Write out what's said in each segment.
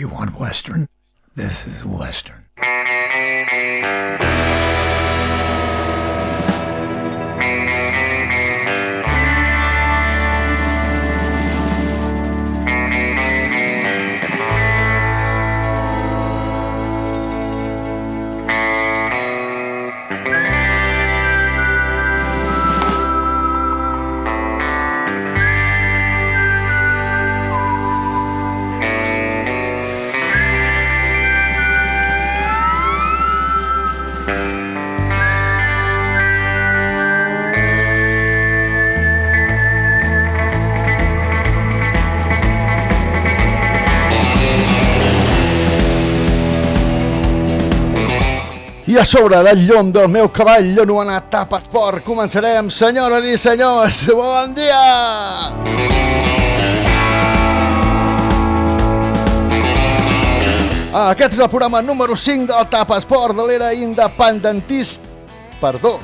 You want Western? This is Western. I a sobre del llom del meu cavall anomenat Tap Esport començarem, senyores i senyors, bon dia! Ah, Aquest és el programa número 5 del Tap Esport de l'era independentista. Perdó,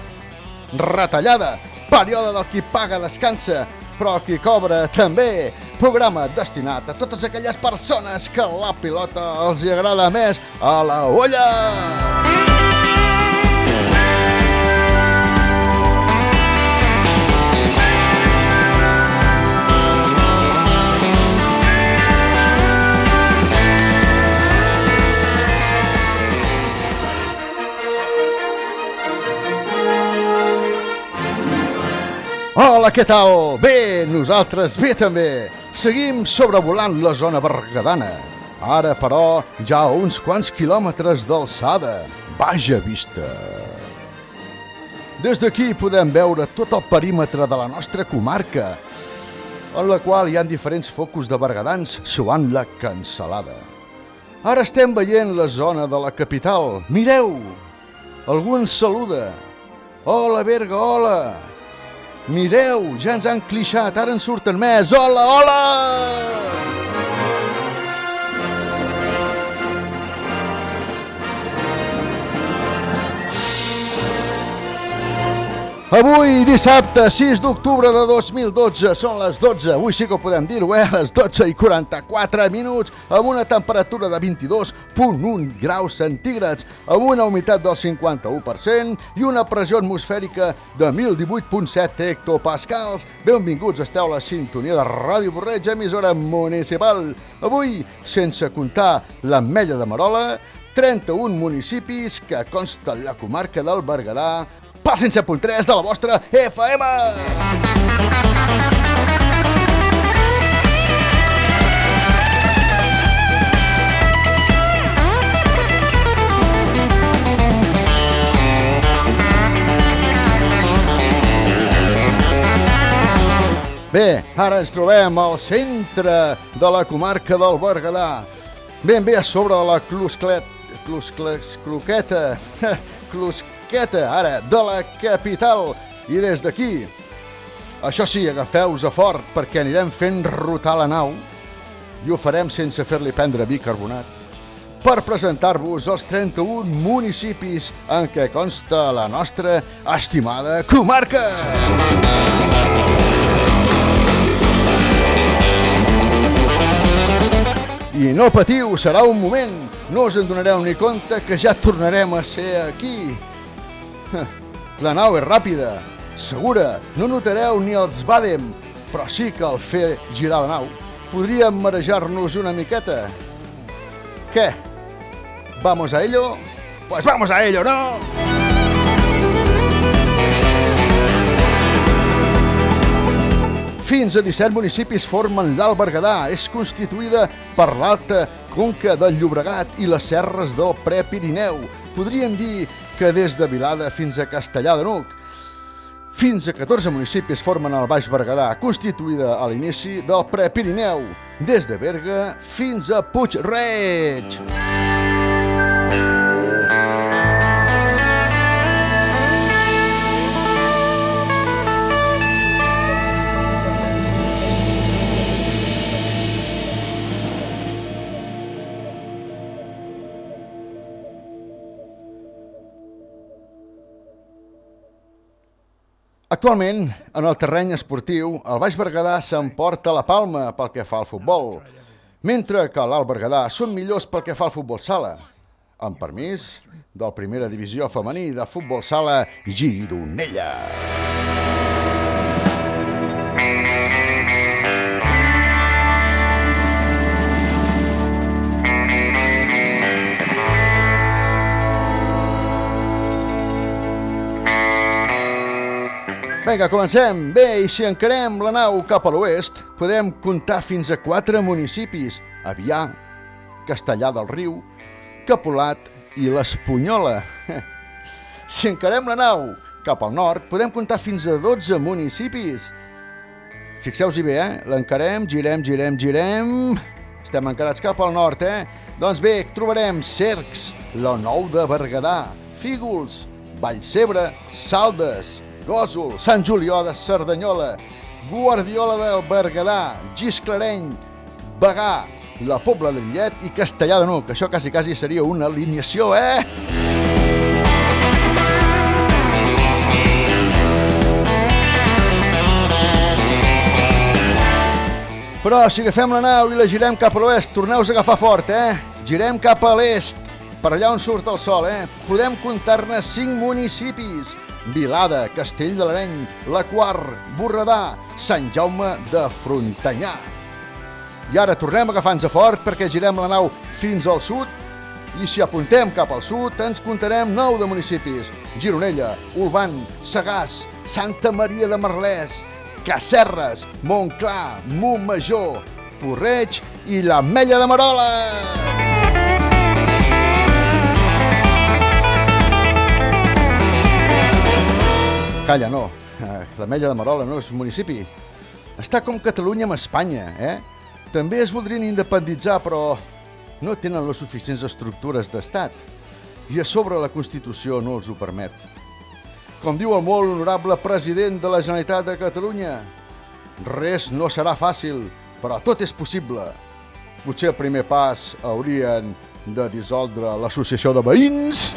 retallada, període del qui paga descansa, però qui cobra també. Programa destinat a totes aquelles persones que la pilota els hi agrada més a la olla. Hola, què tal? Bé, nosaltres bé també. Seguim sobrevolant la zona bergadana. Ara, però, ja a uns quants quilòmetres d'alçada. Vaja vista! Des d'aquí podem veure tot el perímetre de la nostra comarca, en la qual hi ha diferents focus de bergadans suant la cansalada. Ara estem veient la zona de la capital. Mireu! Algú ens saluda. Hola, Berga, hola! Mireu, ja ens han clixat, ara en surten més. Hola, hola! Avui, dissabte, 6 d'octubre de 2012, són les 12, avui sí que ho podem dir-ho, eh? Les 12 i 44 minuts, amb una temperatura de 22.1 graus centígrads, amb una humitat del 51% i una pressió atmosfèrica de 1018.7 hectopascals. Benvinguts, esteu a la sintonia de Ràdio Borreig, emissora municipal. Avui, sense comptar l'Ametlla de Marola, 31 municipis que consta la comarca del Berguedà, pel 107.3 de la vostra FM. Bé, ara ens trobem al centre de la comarca del Berguedà, ben bé a sobre de la Clusclet, Clusclex, Cloqueta, Clusqueta, ara, de la capital. I des d'aquí, això sí, agafeu-vos a fort perquè anirem fent rotar la nau i ho farem sense fer-li prendre bicarbonat per presentar-vos els 31 municipis en què consta la nostra estimada comarca. I no patiu, serà un moment, no us en donareu ni compte que ja tornarem a ser aquí. La nau és ràpida, segura, no notareu ni els bàdem, però sí que al fer girar la nau podríem marejar-nos una miqueta. Què? ¿Vamos a ello? Pues vamos a ello, ¿no? Fins a 17 municipis formen l'Alt Berguedà. És constituïda per l'Alta Conca del Llobregat i les serres del Prepirineu. Podríem dir que des de Vilada fins a Castellà de Nuc. Fins a 14 municipis formen el Baix Berguedà, constituïda a l'inici del Prepirineu, des de Berga fins a Puig-reig. Actualment, en el terreny esportiu, el Baix Berguedà s'emporta la palma pel que fa al futbol. mentre que l'Alt Berguedà són millors pel que fa al futbol sala. Amb permís del primera divisió femení de futbol sala Gironella. Vinga, comencem. Bé, i si encarem la nau cap a l'oest, podem comptar fins a quatre municipis. Avià, Castellà del Riu, Capolat i l'Espunyola. Si encarem la nau cap al nord, podem comptar fins a 12 municipis. Fixeu-s'hi bé, eh? L'encarem, girem, girem, girem... Estem encarats cap al nord, eh? Doncs bé, trobarem Cercs, la Nou de Berguedà, Fígols, Vallcebre, Saldes, Gòsol, Sant Julió de Cerdanyola, Guardiola del Berguedà, Gisclareny, Bagà, la Pobla del Llet i Castellà de Nuc. Això quasi, quasi seria una alineació, eh? Però si agafem la nau i la girem cap a l'oest, torneu-vos a agafar fort, eh? Girem cap a l'est, per allà on surt el sol, eh? Podem comptar-ne 5 municipis. Vilada, Castell de l'Areny, La Quar, Borredà, Sant Jaume de Frontanyà. I ara tornem agafant-nos fort perquè girem la nau fins al sud i si apuntem cap al sud ens comptarem nou de municipis. Gironella, Olvan, Sagàs, Santa Maria de Merlès, Casserres, Montclar, Montmajor, Porreig i l'Ametlla de Marola. Calla, no. Eh, L'Ametlla de Marola no és un municipi. Està com Catalunya amb Espanya, eh? També es voldrien independitzar, però no tenen les suficients estructures d'estat. I a sobre la Constitució no els ho permet. Com diu el molt honorable president de la Generalitat de Catalunya, res no serà fàcil, però tot és possible. Potser el primer pas haurien de dissoldre l'associació de veïns.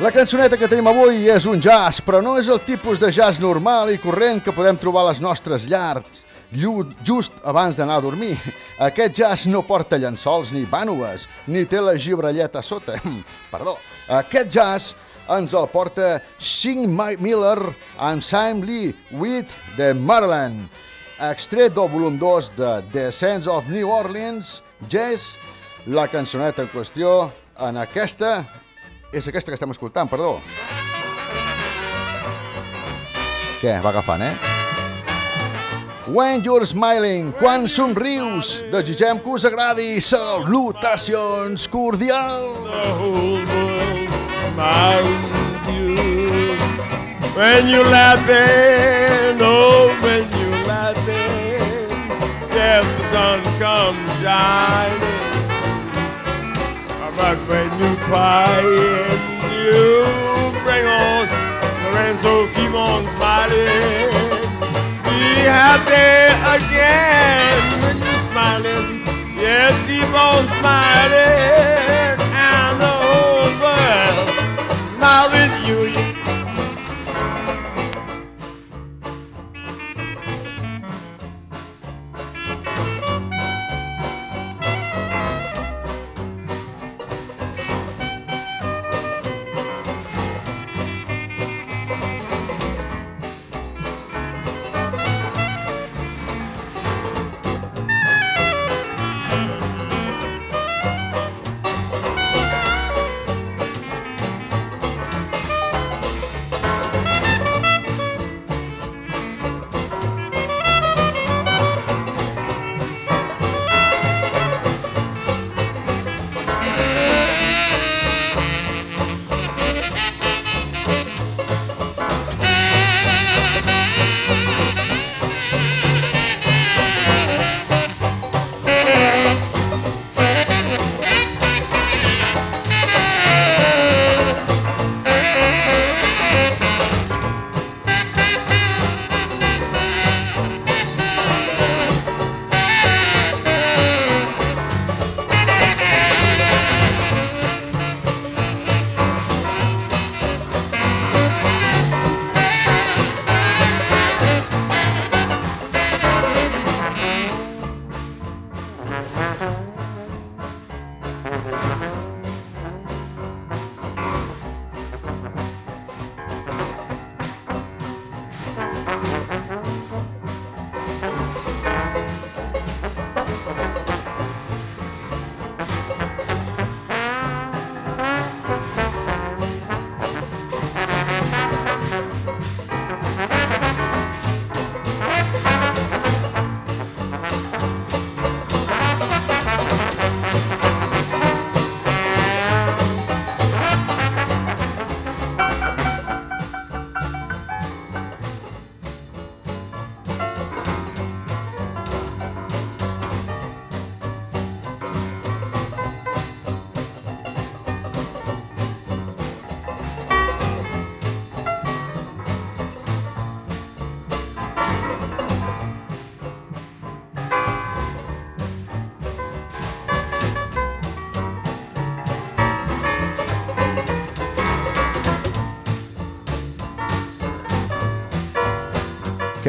La cançoneta que tenim avui és un jazz, però no és el tipus de jazz normal i corrent que podem trobar a les nostres llars just abans d'anar a dormir. Aquest jazz no porta llençols ni vànues, ni té la gibrelleta sota. Perdó. Aquest jazz ens el porta Mike Miller and Sam Lee with the Maryland. Extret del volum 2 de The Sense of New Orleans, Jazz, la cançoneta en qüestió en aquesta és aquesta que estem escoltant, perdó. Què? Va agafant, eh? When you're smiling, quan somrius, desitgem que us agradi. Salutacions cordials! the whole world you. When you're laughing, oh, when you're laughing, yes, the sun comes shining. But when you crying, you bring on so keep on smiling. Be happy again when you're smiling. Yes, keep on smiling,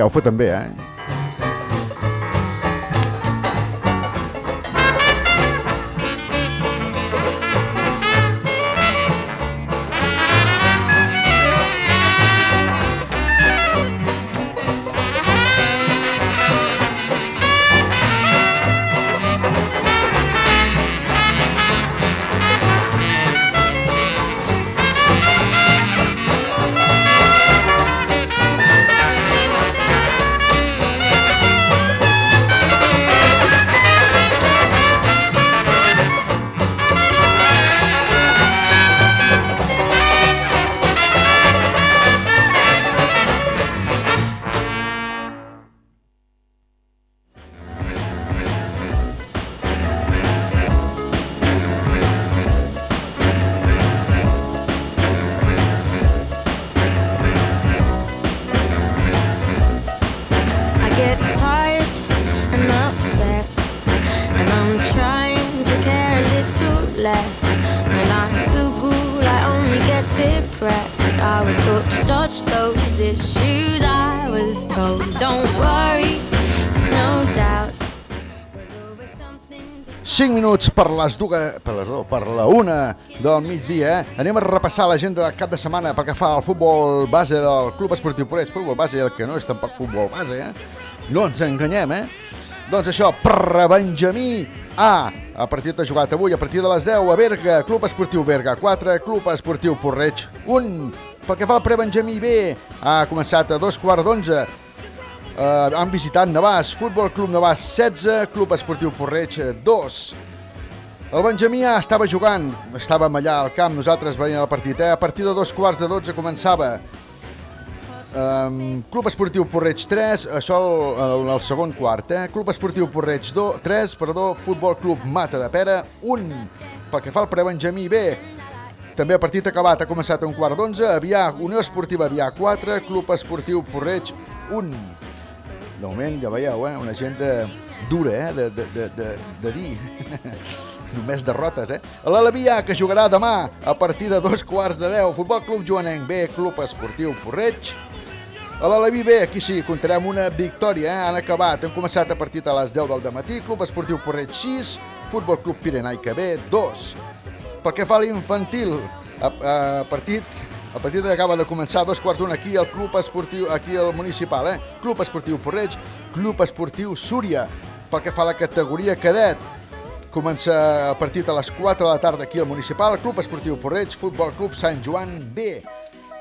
que ho fa també, eh? 5 minuts per les dues, per, dues- per la una del migdia. Eh? Anem a repassar l'agenda del cap de setmana pel que fa al futbol base del Club Esportiu Porreig. Futbol base, el que no és tampoc futbol base, eh? No ens enganyem, eh? Doncs això, pre-Benjamí A. A partir de jugat avui, a partir de les 10 a Berga, Club Esportiu Berga 4, Club Esportiu Porreig 1. Pel que fa al pre-Benjamí B, ha començat a dos quarts d'onze. Uh, han visitat Navàs, Futbol Club Navàs 16, Club Esportiu Porreig eh, 2. El Benjamí A estava jugant, estàvem allà al camp, nosaltres veient el partit, eh? a partir de dos quarts de 12 començava. Um, Club Esportiu Porreig 3, això el, el, segon quart, eh? Club Esportiu Porreig 2, 3, perdó, Futbol Club Mata de Pera 1. Pel que fa al pre-Benjamí B, també el partit acabat ha començat a un quart d'onze, Avià, Unió Esportiva Avià 4, Club Esportiu Porreig 1. De moment, ja veieu, eh? una agenda dura eh? de, de, de, de, de dir. Només derrotes, eh? L'Alevia, que jugarà demà a partir de dos quarts de deu. Futbol Club Joanenc B, Club Esportiu Porreig. A l'Aleví B, aquí sí, comptarem una victòria, eh? han acabat, han començat a partir de les 10 del matí, Club Esportiu Porreig 6, Futbol Club Pirenaica B 2. Pel que fa a l'infantil, a, a partit a partir d'acaba de començar dos quarts d'una aquí al Club Esportiu, aquí al municipal, eh? Club Esportiu Porreig, Club Esportiu Súria. Pel que fa a la categoria cadet, comença el partit a les 4 de la tarda aquí al municipal, Club Esportiu Porreig, Futbol Club Sant Joan B.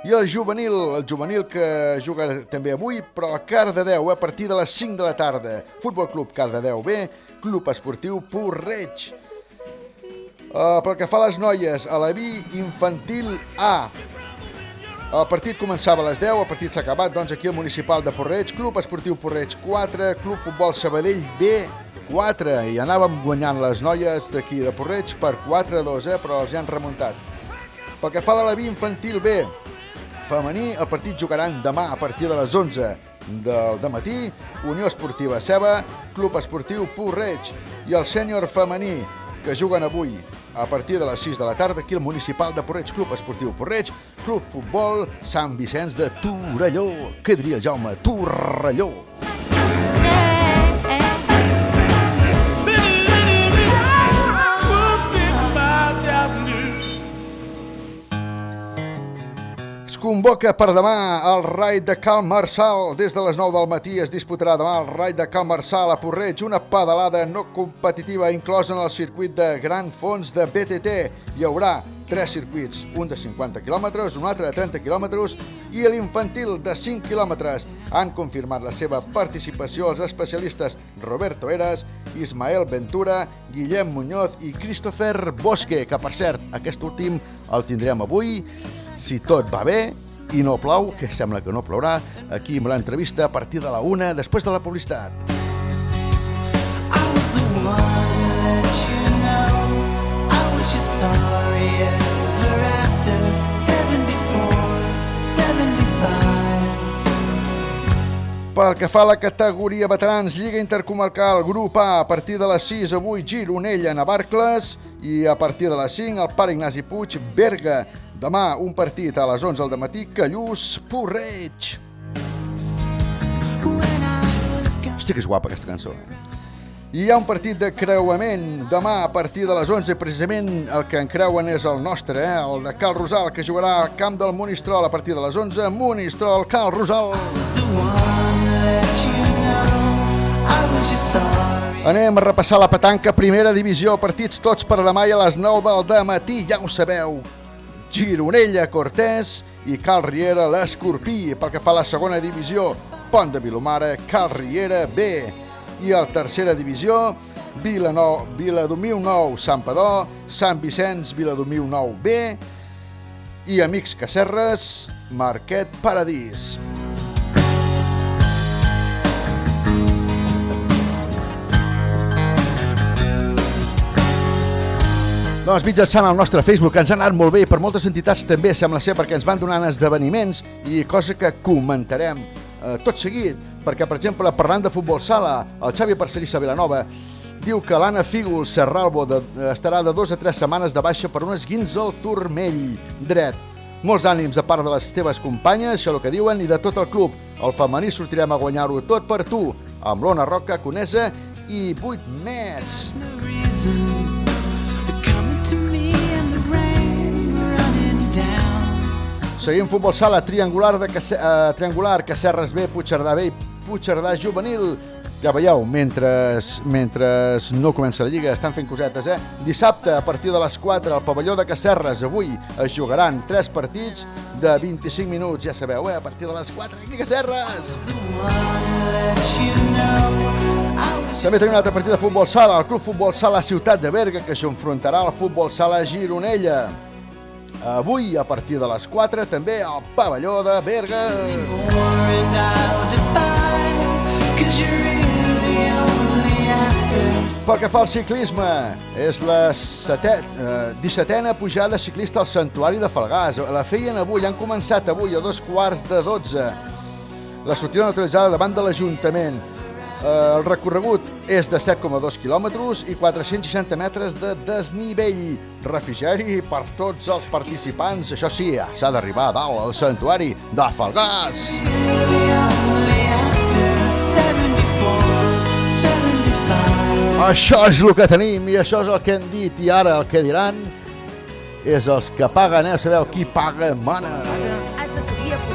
I el juvenil, el juvenil que juga també avui, però a Cardedeu, a partir de les 5 de la tarda. Futbol Club Cardedeu B, Club Esportiu Porreig. Uh, pel que fa a les noies, a la vi infantil A. El partit començava a les 10, el partit s'ha acabat, doncs aquí al Municipal de Porreig, Club Esportiu Porreig 4, Club Futbol Sabadell B 4, i anàvem guanyant les noies d'aquí de Porreig per 4 a 2, eh, però els hi han remuntat. Pel que fa a la vi infantil B, femení, el partit jugaran demà a partir de les 11 del de matí, Unió Esportiva Ceba, Club Esportiu Porreig i el sènior femení, que juguen avui a partir de les 6 de la tarda aquí al Municipal de Porreig, Club Esportiu Porreig, Club Futbol Sant Vicenç de Torelló. Què diria el Jaume? Torelló. Es convoca per demà el raid de Cal Marçal. Des de les 9 del matí es disputarà demà el raid de Cal Marçal a Porreig, una pedalada no competitiva inclosa en el circuit de Gran Fons de BTT. Hi haurà tres circuits, un de 50 quilòmetres, un altre de 30 quilòmetres i l'infantil de 5 quilòmetres. Han confirmat la seva participació els especialistes Roberto Eras, Ismael Ventura, Guillem Muñoz i Christopher Bosque, que per cert, aquest últim el tindrem avui, si tot va bé i no plou, que sembla que no plourà, aquí amb l'entrevista a partir de la una, després de la publicitat. I was the one to let you know I was your sorry ever after 74, 75 Pel que fa a la categoria veterans, Lliga Intercomarcal, grup A, a partir de les 6, avui Gironella, Navarcles, i a partir de les 5, el Pare Ignasi Puig, Berga. Demà, un partit a les 11 del matí, Callús, Porreig. Hosti, que és guapa aquesta cançó. Eh? I hi ha un partit de creuament demà a partir de les 11, precisament el que en creuen és el nostre, eh? el de Cal Rosal, que jugarà al camp del Monistrol a partir de les 11. Monistrol, Cal Rosal. Anem a repassar la petanca, primera divisió, partits tots per demà i a les 9 del matí, ja ho sabeu. Gironella, Cortés i Cal Riera, l'Escorpí. Pel que fa a la segona divisió, Pont de Vilomara, Cal Riera B. I a la tercera divisió, Vilanova, Viladomiu Nou, Sant Padó, Sant Vicenç, Viladomiu Nou B i Amics Cacerres, Marquet Paradís. Doncs mitjançant el nostre Facebook ens ha anat molt bé i per moltes entitats també sembla ser perquè ens van donant esdeveniments i cosa que comentarem eh, tot seguit perquè per exemple parlant de futbol sala el Xavi Parcerissa Vilanova diu que l'Anna Fígol Serralbo de, estarà de dos a tres setmanes de baixa per un esguins al turmell dret. Molts ànims a part de les teves companyes, això el que diuen, i de tot el club. El femení sortirem a guanyar-ho tot per tu, amb l'Ona Roca, Conesa i vuit més. No. Seguim futbol sala triangular de Cace uh, triangular Cacerres B, Puigcerdà B i Puigcerdà Juvenil. Ja veieu, mentre, mentre no comença la Lliga, estan fent cosetes, eh? Dissabte, a partir de les 4, al pavelló de Cacerres, avui es jugaran 3 partits de 25 minuts, ja sabeu, eh? A partir de les 4, aquí Cacerres! També tenim un altre partit de futbol sala, el Club Futbol Sala Ciutat de Berga, que s'enfrontarà al Futbol Sala Gironella. Avui, a partir de les 4, també al pavelló de Berga. Pel que fa al ciclisme, és la setet, eh, 17a pujada ciclista al Santuari de Falgars. La feien avui, han començat avui a dos quarts de 12. La sortida neutralitzada davant de l'Ajuntament. Eh, el recorregut és de 7,2 quilòmetres i 460 metres de desnivell. Refrigeri per tots els participants. Això sí, s'ha d'arribar a dalt al Santuari de Falgars. The only actor. 74, 75. Això és el que tenim i això és el que hem dit i ara el que diran és els que paguen, eh? Sabeu qui paga, mana. Assessoria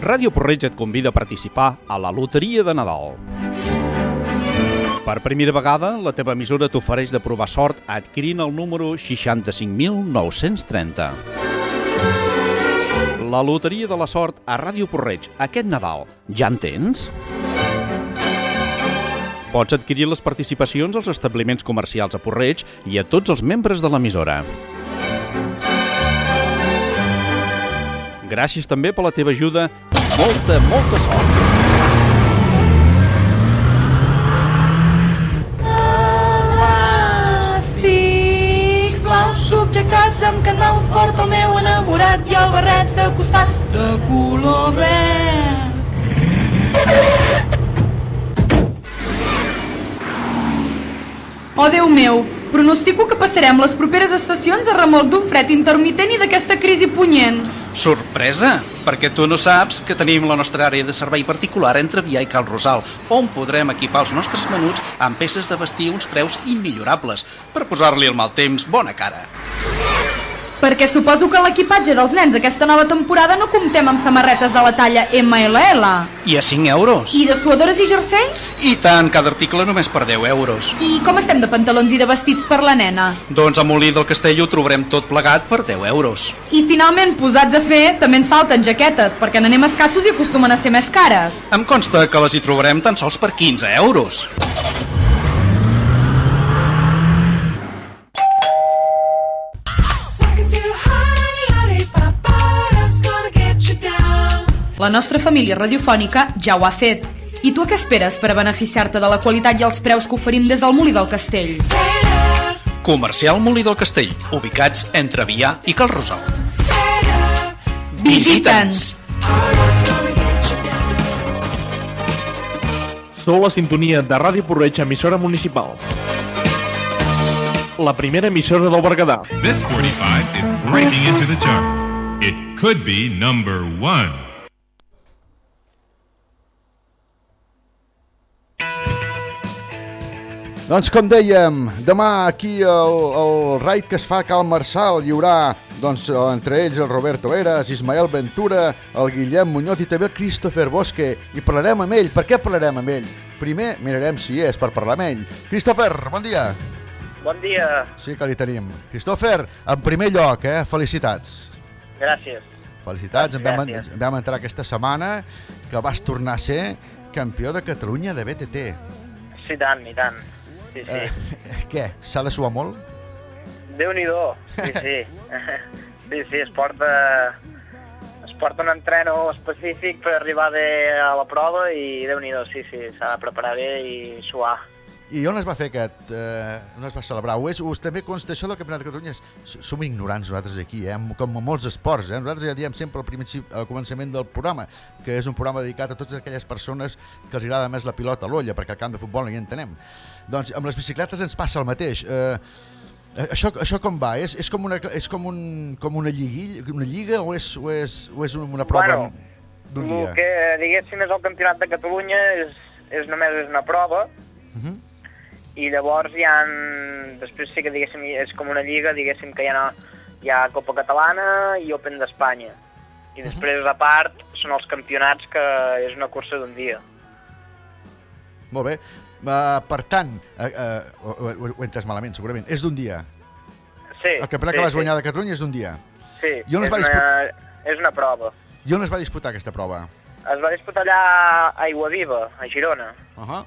Ràdio Porreig et convida a participar a la Loteria de Nadal. Per primera vegada, la teva emissora t'ofereix de provar sort adquirint el número 65.930. La Loteria de la Sort a Ràdio Porreig aquest Nadal. Ja en tens? Pots adquirir les participacions als establiments comercials a Porreig i a tots els membres de l'emissora. Gràcies també per la teva ajuda i molta, molta sort! Subjectats amb canals porta el meu enamorat i el barret de costat de color verd. Oh, Déu meu, pronostico que passarem les properes estacions a remolc d'un fred intermitent i d'aquesta crisi punyent. Sorpresa, perquè tu no saps que tenim la nostra àrea de servei particular entre Vià i Cal Rosal, on podrem equipar els nostres menuts amb peces de vestir uns preus immillorables per posar-li el mal temps bona cara. Perquè suposo que l'equipatge dels nens aquesta nova temporada no comptem amb samarretes de la talla MLL. I a 5 euros. I de suadores i jerseis? I tant, cada article només per 10 euros. I com estem de pantalons i de vestits per la nena? Doncs a Molí del Castell ho trobarem tot plegat per 10 euros. I finalment, posats a fer, també ens falten jaquetes, perquè n'anem escassos i acostumen a ser més cares. Em consta que les hi trobarem tan sols per 15 euros. La nostra família radiofònica ja ho ha fet. I tu a què esperes per a beneficiar-te de la qualitat i els preus que oferim des del Molí del Castell? Comercial Molí del Castell, ubicats entre Vià i Cal Rosal. Visita'ns! Sou la sintonia de Ràdio Porreig, emissora municipal. La primera emissora del Berguedà. This 45 is breaking into the charts. It could be number one. Doncs com dèiem, demà aquí el, el raid que es fa a Cal Marçal hi haurà doncs, entre ells el Roberto Eras, Ismael Ventura, el Guillem Muñoz i també el Christopher Bosque i parlarem amb ell. Per què parlarem amb ell? Primer mirarem si és per parlar amb ell. Christopher, bon dia. Bon dia, Sí que li tenim. Christopher, en primer lloc, eh, felicitats. gràcies. Felicitats, en vam, en vam entrar aquesta setmana que vas tornar a ser campió de Catalunya de BTT. Sí, tant, i tant. Sí, sí. Eh, què? S'ha de suar molt? Déu-n'hi-do, sí, sí. sí, sí, es porta, es porta un entreno específic per arribar bé a la prova i Déu-n'hi-do, sí, sí, s'ha de preparar bé i suar. I on es va fer aquest... Eh, on es va celebrar? Ho és, us també consta això del Campionat de Catalunya? Som ignorants nosaltres aquí, eh? com a molts esports. Eh? Nosaltres ja diem sempre al, principi, al començament del programa que és un programa dedicat a totes aquelles persones que els agrada més la pilota a l'olla, perquè al camp de futbol no hi entenem. Doncs amb les bicicletes ens passa el mateix. Eh, eh, això, això com va? És, és, com, una, és com, un, com una, lliguilla, una lliga o és, o és, o és una prova Bueno, d'un El dia? que, diguéssim, és el Campionat de Catalunya és, és només és una prova Uh -huh. I llavors hi ha... Després sí que, diguéssim, és com una lliga, diguéssim, que hi ha, hi ha Copa Catalana i Open d'Espanya. I després, a part, són els campionats que és una cursa d'un dia. Molt bé. Uh, per tant, uh, uh, ho, ho, ho he entès malament, segurament. És d'un dia. Sí, El campionat sí, que vas sí. guanyar de Catalunya és d'un dia. Sí, I on es és, va una, és una prova. I on es va disputar aquesta prova? Es va disputar allà a Aiguaviva, a Girona. Uh -huh.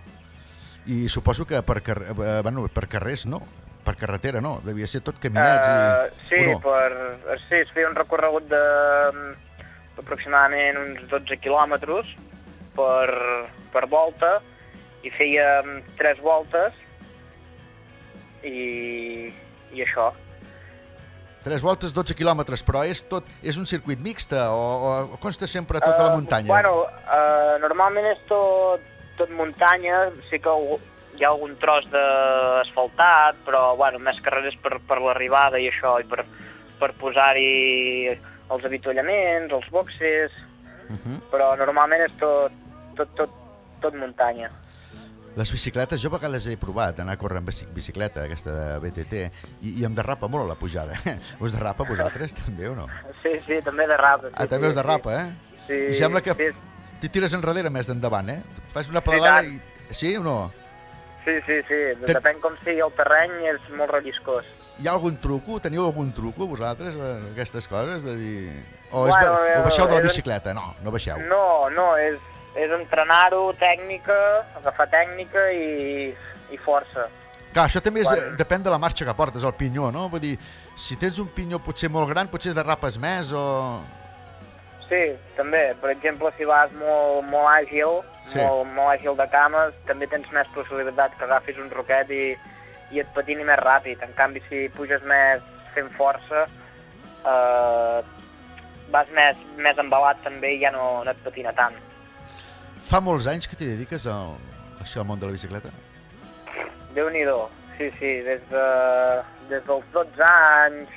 I suposo que per, car eh, bueno, per carrers no, per carretera no, devia ser tot caminats Eh, i... sí, o no? per, sí, es feia un recorregut de mm, aproximadament uns 12 quilòmetres per, per volta i fèiem tres voltes i, i això. Tres voltes, 12 quilòmetres, però és tot és un circuit mixte o, o consta sempre tota la Eh, muntanya? Bueno, uh, normalment és tot, tot muntanya, sí que hi ha algun tros d'asfaltat, però bueno, més carreres per, per l'arribada i això, i per, per posar-hi els avituallaments, els boxes, Uh -huh. però normalment és tot, tot, tot, tot muntanya. Les bicicletes, jo a vegades he provat anar a córrer amb bici- bicicleta, aquesta de BTT, i, i em derrapa molt a la pujada. Us derrapa vosaltres també o no? Sí, sí, també de rap. Sí, Ah, també us derrapa, eh? Sí, I sembla que sí, t'hi tires enrere més d'endavant, eh? Fas una pedalada tant. i... Sí o no? sí, sí, sí. Ten- depèn com sigui el terreny, és molt relliscós. Hi ha algun truco? Teniu algun truco vosaltres, eh, aquestes coses, de dir... O, és, Bueno, o baixeu de la és- bicicleta? No, no baixeu. No, no, és, és entrenar-ho, tècnica, agafar tècnica i, i força. Clar, això també és, eh, depèn de la marxa que portes, el pinyó, no? Vull dir, si tens un pinyó potser molt gran, potser derrapes més o... Sí, també. Per exemple, si vas molt, molt àgil, Sí. molt, molt àgil de cames, també tens més possibilitat que agafis un roquet i, i et patini més ràpid. En canvi, si puges més fent força, eh, vas més, més embalat també i ja no, no et patina tant. Fa molts anys que t'hi dediques al, això, al món de la bicicleta? Déu-n'hi-do, sí, sí, des, de, des dels 12 anys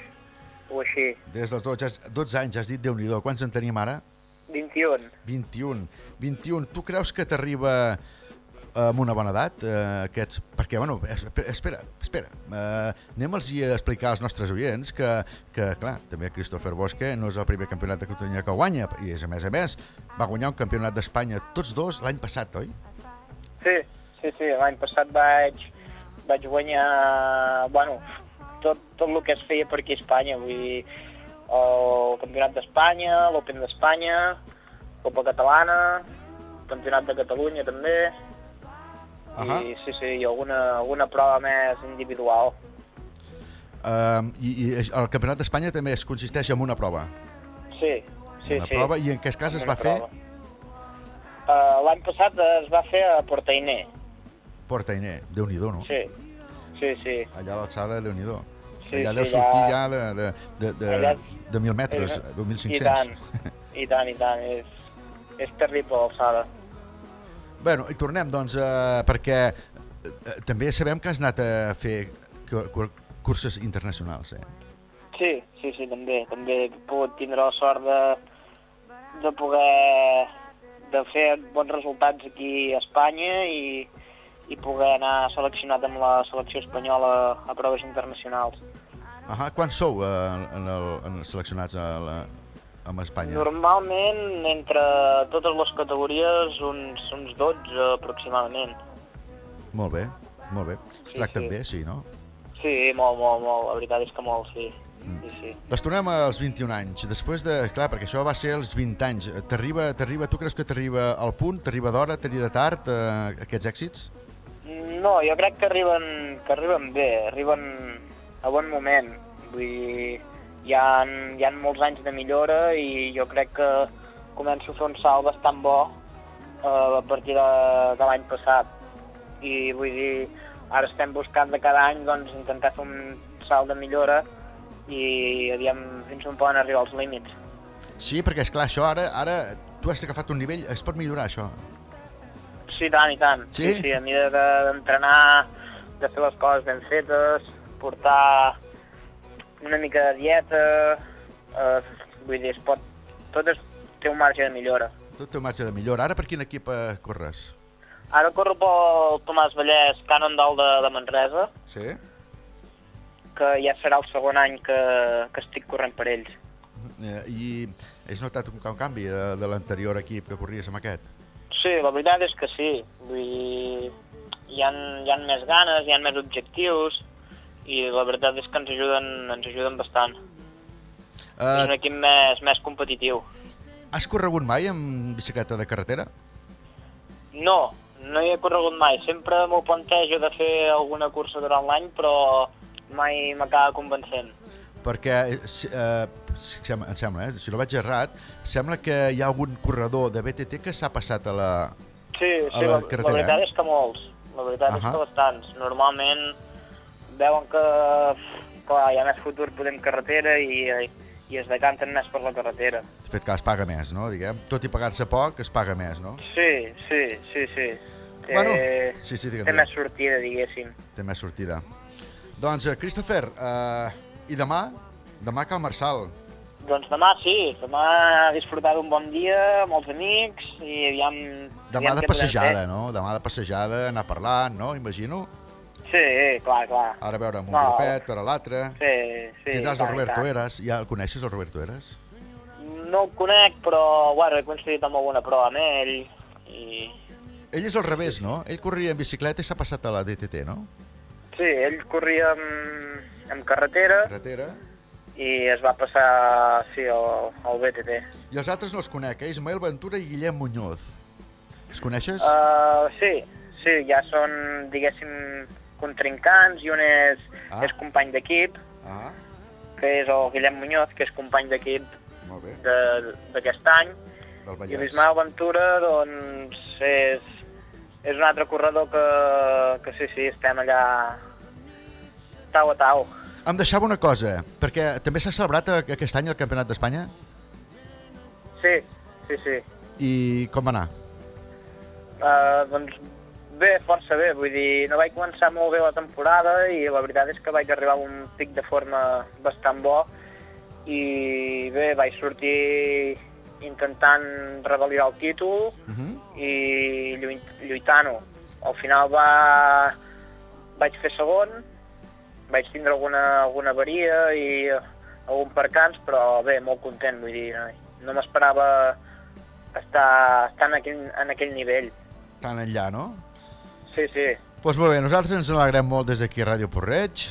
o així. Des dels 12, has- 12 anys, has dit, déu nhi Quants en tenim ara? 21. 21. 21. Tu creus que t'arriba eh, amb una bona edat, eh, aquests... Perquè, bueno, es- espera, espera. Eh, anem-los a explicar als nostres oients que, que, clar, també Christopher Bosque no és el primer campionat de Catalunya que guanya, i és, a més a més, va guanyar un campionat d'Espanya tots dos l'any passat, oi? Sí, sí, sí, l'any passat vaig, vaig guanyar, bueno, tot, tot el que es feia per aquí a Espanya, vull dir, el Campionat d'Espanya, l'Open d'Espanya, Copa Catalana, Campionat de Catalunya també, Ahà. i sí, sí, i alguna, alguna prova més individual. Um, i, I el campionat d'Espanya també es consisteix en una prova. Sí, sí, una sí. prova, i en aquest cas es va fer... prova. Uh, L'any passat es va fer a Portainer. Portainer, Déu-n'hi-do, no? Sí, sí, sí. Allà a l'alçada, Déu-n'hi-do. Sí, allà sí, deu sortir allà- ja de, de, de, de, Allà- de 1.000 metres, de 1.500. I tant, i tant, i tant. És, és terrible l'alçada. Bueno, i tornem, doncs, eh, perquè eh, també sabem que has anat a fer cu- cu- curses internacionals, eh? Sí, sí, sí, també. També he pogut tindre la sort de, de poder de fer bons resultats aquí a Espanya i, i poder anar seleccionat amb la selecció espanyola a proves internacionals. Ahà, quants sou eh, en el, en els seleccionats a la, amb Espanya? Normalment, entre totes les categories, uns, uns 12 aproximadament. Molt bé, molt bé. Es Sí, tracten sí. bé, sí, no? Sí, molt, molt, molt. La veritat és que molt, sí. sí, sí. Doncs tornem als 21 anys. Després de... Clar, perquè això va ser als 20 anys. T'arriba, t'arriba, tu creus que t'arriba al punt? T'arriba d'hora? T'arriba de tard? Eh, aquests èxits? No, jo crec que arriben, que arriben bé, arriben a bon moment. Vull dir, hi ha, hi ha molts anys de millora i jo crec que començo a fer un salt bastant bo eh, a partir de, de l'any passat. I vull dir, ara estem buscant de cada any doncs, intentar fer un salt de millora i aviam fins on poden arribar els límits. Sí, perquè és clar, això ara, ara tu has agafat un nivell, es pot millorar això. Sí, tant, i tant. Sí? sí, sí a mesura de- d'entrenar, de fer les coses ben fetes, portar una mica de dieta, eh, vull dir, es pot, tot es, té un marge de millora. Tot té un marge de millora. Ara per quin equip eh, corres? Ara corro pel Tomàs Vallès Cannondale de, de Manresa, Sí? que ja serà el segon any que, que estic corrent per ells. Eh, I has notat un, un canvi de, de l'anterior equip que corries amb aquest? Sí, la veritat és que sí. Vull dir, hi ha, hi ha més ganes, hi ha més objectius, i la veritat és que ens ajuden, ens ajuden bastant. és un equip més, més competitiu. has corregut mai amb bicicleta de carretera? No, no hi he corregut mai. Sempre m'ho plantejo de fer alguna cursa durant l'any, però mai m'acaba convencent. Perquè, eh, si- eh, em sembla, eh, si no vaig errat, sembla que hi ha algun corredor de BTT que s'ha passat a la... Sí, A sí, la la, la carretera, veritat eh? és que molts. La veritat és Ahà. que bastants. Normalment veuen que, clar, hi ha més futur podem carretera i, i es decanten més per la carretera. De fet, que es paga més, no? Diguem. Tot i pagar-se poc, es paga més, no? Sí, sí, sí, sí. Té, Bueno, sí, sí, digue'm, té més sortida, diguéssim. Té més sortida. Doncs, eh, Christopher, eh, i demà? Demà cal Marçal. Doncs demà sí, demà disfrutar d'un bon dia, els amics i aviam... Demà aviam de passejada, no? Demà de passejada, anar parlant, no? Imagino. Sí, clar, clar. Ara veure un No. grupet, per a l'altre. Sí, sí. Tindràs tant, el Roberto tant. Eras. Ja el coneixes, el Roberto Eras? No el conec, però bueno, he coincidit amb alguna prova amb ell i... Ell és al revés, no? Ell corria en bicicleta i s'ha passat a la DTT, no? Sí, ell corria amb, amb carretera Carretera. i es va passar, sí, al, al BTT. I els altres no els conec, eh? Ismael Ventura i Guillem Muñoz. Els coneixes? Uh, sí, sí, ja són, diguéssim, contrincants i un és, Ah. és company d'equip, Ah, que és el Guillem Muñoz, que és company d'equip d'aquest any. Del I l'Ismael Ventura, doncs, és, és un altre corredor que, que sí, sí, estem allà tau a tau. Em deixava una cosa, perquè també s'ha celebrat aquest any el Campionat d'Espanya Sí, sí, sí. i com va anar? Uh, doncs bé, força bé, vull dir, no vaig començar molt bé la temporada i la veritat és que vaig arribar a un pic de forma bastant bo i bé, vaig sortir intentant revalidar el títol Uh -huh. i lluit- lluitant-ho. Al final va... vaig fer segon, vaig tindre alguna, alguna avaria i algun percans, però bé, molt content, vull dir, no, no m'esperava estar, estar en, aquell, en aquell nivell. Tan enllà, no? Sí, sí. Doncs pues molt bé, nosaltres ens n'alegrem molt des d'aquí a Ràdio Porreig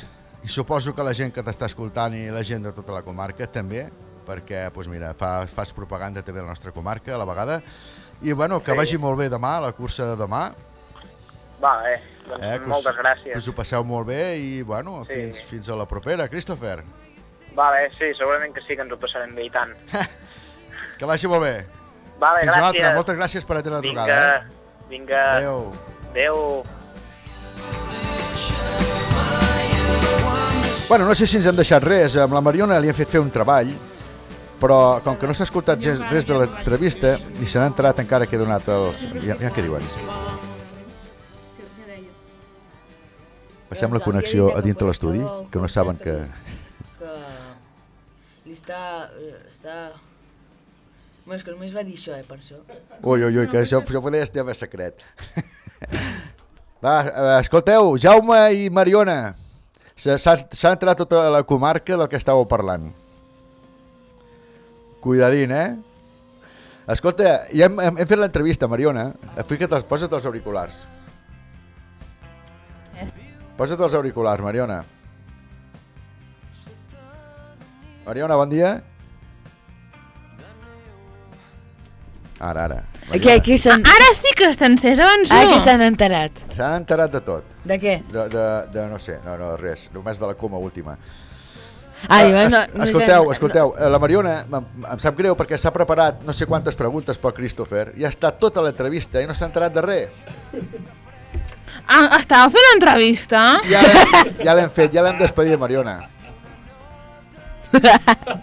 i suposo que la gent que t'està escoltant i la gent de tota la comarca també, perquè pues mira, fa, fas propaganda també a la nostra comarca a la vegada. I bueno, que Sí. vagi molt bé demà, la cursa de demà. Va, eh, doncs Eh, que us- moltes Que gràcies. us ho passeu molt bé i bueno, Sí. fins, fins a la propera, Christopher. Va, bé, sí, segurament que sí que ens ho passarem bé i tant. Que vagi molt bé. Vale, Fins una gràcies. altra. Moltes gràcies per atendre la Vinga, trucada. Eh? vinga. Adéu. Adéu. Bueno, no sé si ens hem deixat res. Amb la Mariona li hem fet fer un treball, però com que no s'ha escoltat res, res de l'entrevista i se n'ha entrat encara que he donat els... Ja, ja què diuen? Passem la connexió a dintre l'estudi, que no saben que... que li està... està... Bueno, és que només va dir això, eh, per això. Ui, ui, ui, que això, això poder estar més secret. Va, eh, escolteu, Jaume i Mariona, s'ha entrat tota la comarca del que estàveu parlant. Cuidadín, eh? Escolta, ja hem, hem, hem fet l'entrevista, Mariona. Fica't, posa't els auriculars. Posa't els auriculars, Mariona. Mariona, bon dia. Ara, ara. Què, què s'han... Ara sí que està encès, abans no. Ah, que s'han enterat. S'han enterat de tot. De què? De, de, de, no sé, no, no, res. Només de la coma última. Ai, Eh, va, no, es- no, escolteu, ja- escolteu, eh, la Mariona em, em sap greu perquè s'ha preparat no sé quantes preguntes pel Christopher i ha estat tota l'entrevista i no s'ha enterat de res. Ah, estava fent entrevista? Ja l'hem ja l'hem fet, ja l'hem despedit, Mariona.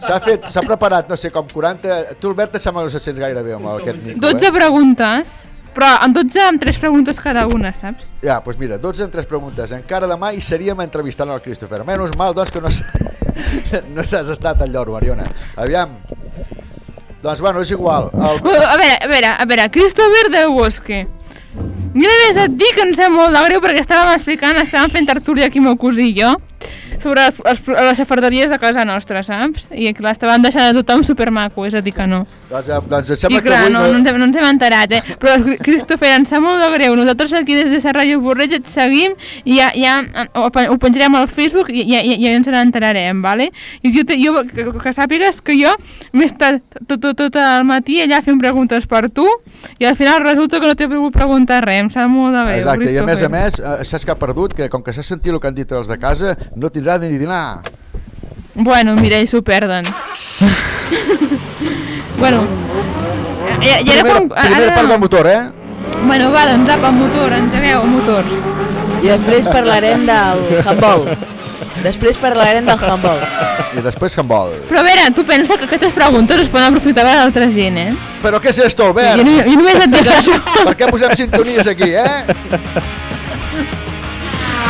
S'ha fet, s'ha preparat, no sé, com 40... Tu, Albert, sembla que no se sents gaire bé amb aquest micro, 12 eh? preguntes, però en 12 amb 3 preguntes cada una, saps? Ja, doncs mira, 12 en 3 preguntes. Encara demà hi seríem entrevistant el Christopher. Menys mal, doncs, que no, no t'has estat al lloro, Mariona. Aviam. Doncs, bueno, és igual. El... A veure, a veure, a veure, Christopher del Bosque. Jo només et dic que em sap molt de greu perquè estàvem explicant, estàvem fent tertúlia aquí meu cosí i jo sobre els, els, les xafarderies de casa nostra, saps? I que l'estaven deixant a tothom supermaco, és a dir que no. Doncs, eh, doncs em I clar, no, no, ens no ens hem enterat, eh? Però, Christopher, ens sap molt de greu. Nosaltres aquí des de la Ràdio Borreig et seguim i ja, ja ho, ho penjarem al Facebook i ja, ja, ja ens n'enterarem, vale? I jo, te, jo que, que sàpigues que jo m'he estat tot, tot, tot el matí allà fent preguntes per tu i al final resulta que no t'he pogut preguntar res. Em sap molt de greu, Exacte, i a més a Christopher. més, eh, saps que ha perdut? Que com que s'ha sentit el que han dit els de casa, no tindrà ni dinar. Bueno, mira, ells s'ho perden. bueno, ja, ja era primera, quan... primera part del motor, eh? Bueno, va, doncs apa, motor, engegueu, motors. I després parlarem del handball. Després parlarem del handball. I després handball. Però a veure, tu pensa que aquestes preguntes es poden aprofitar per a l'altra gent, eh? Però què és esto, Albert? Jo, no- jo només et dic això. Per què posem sintonies aquí, eh?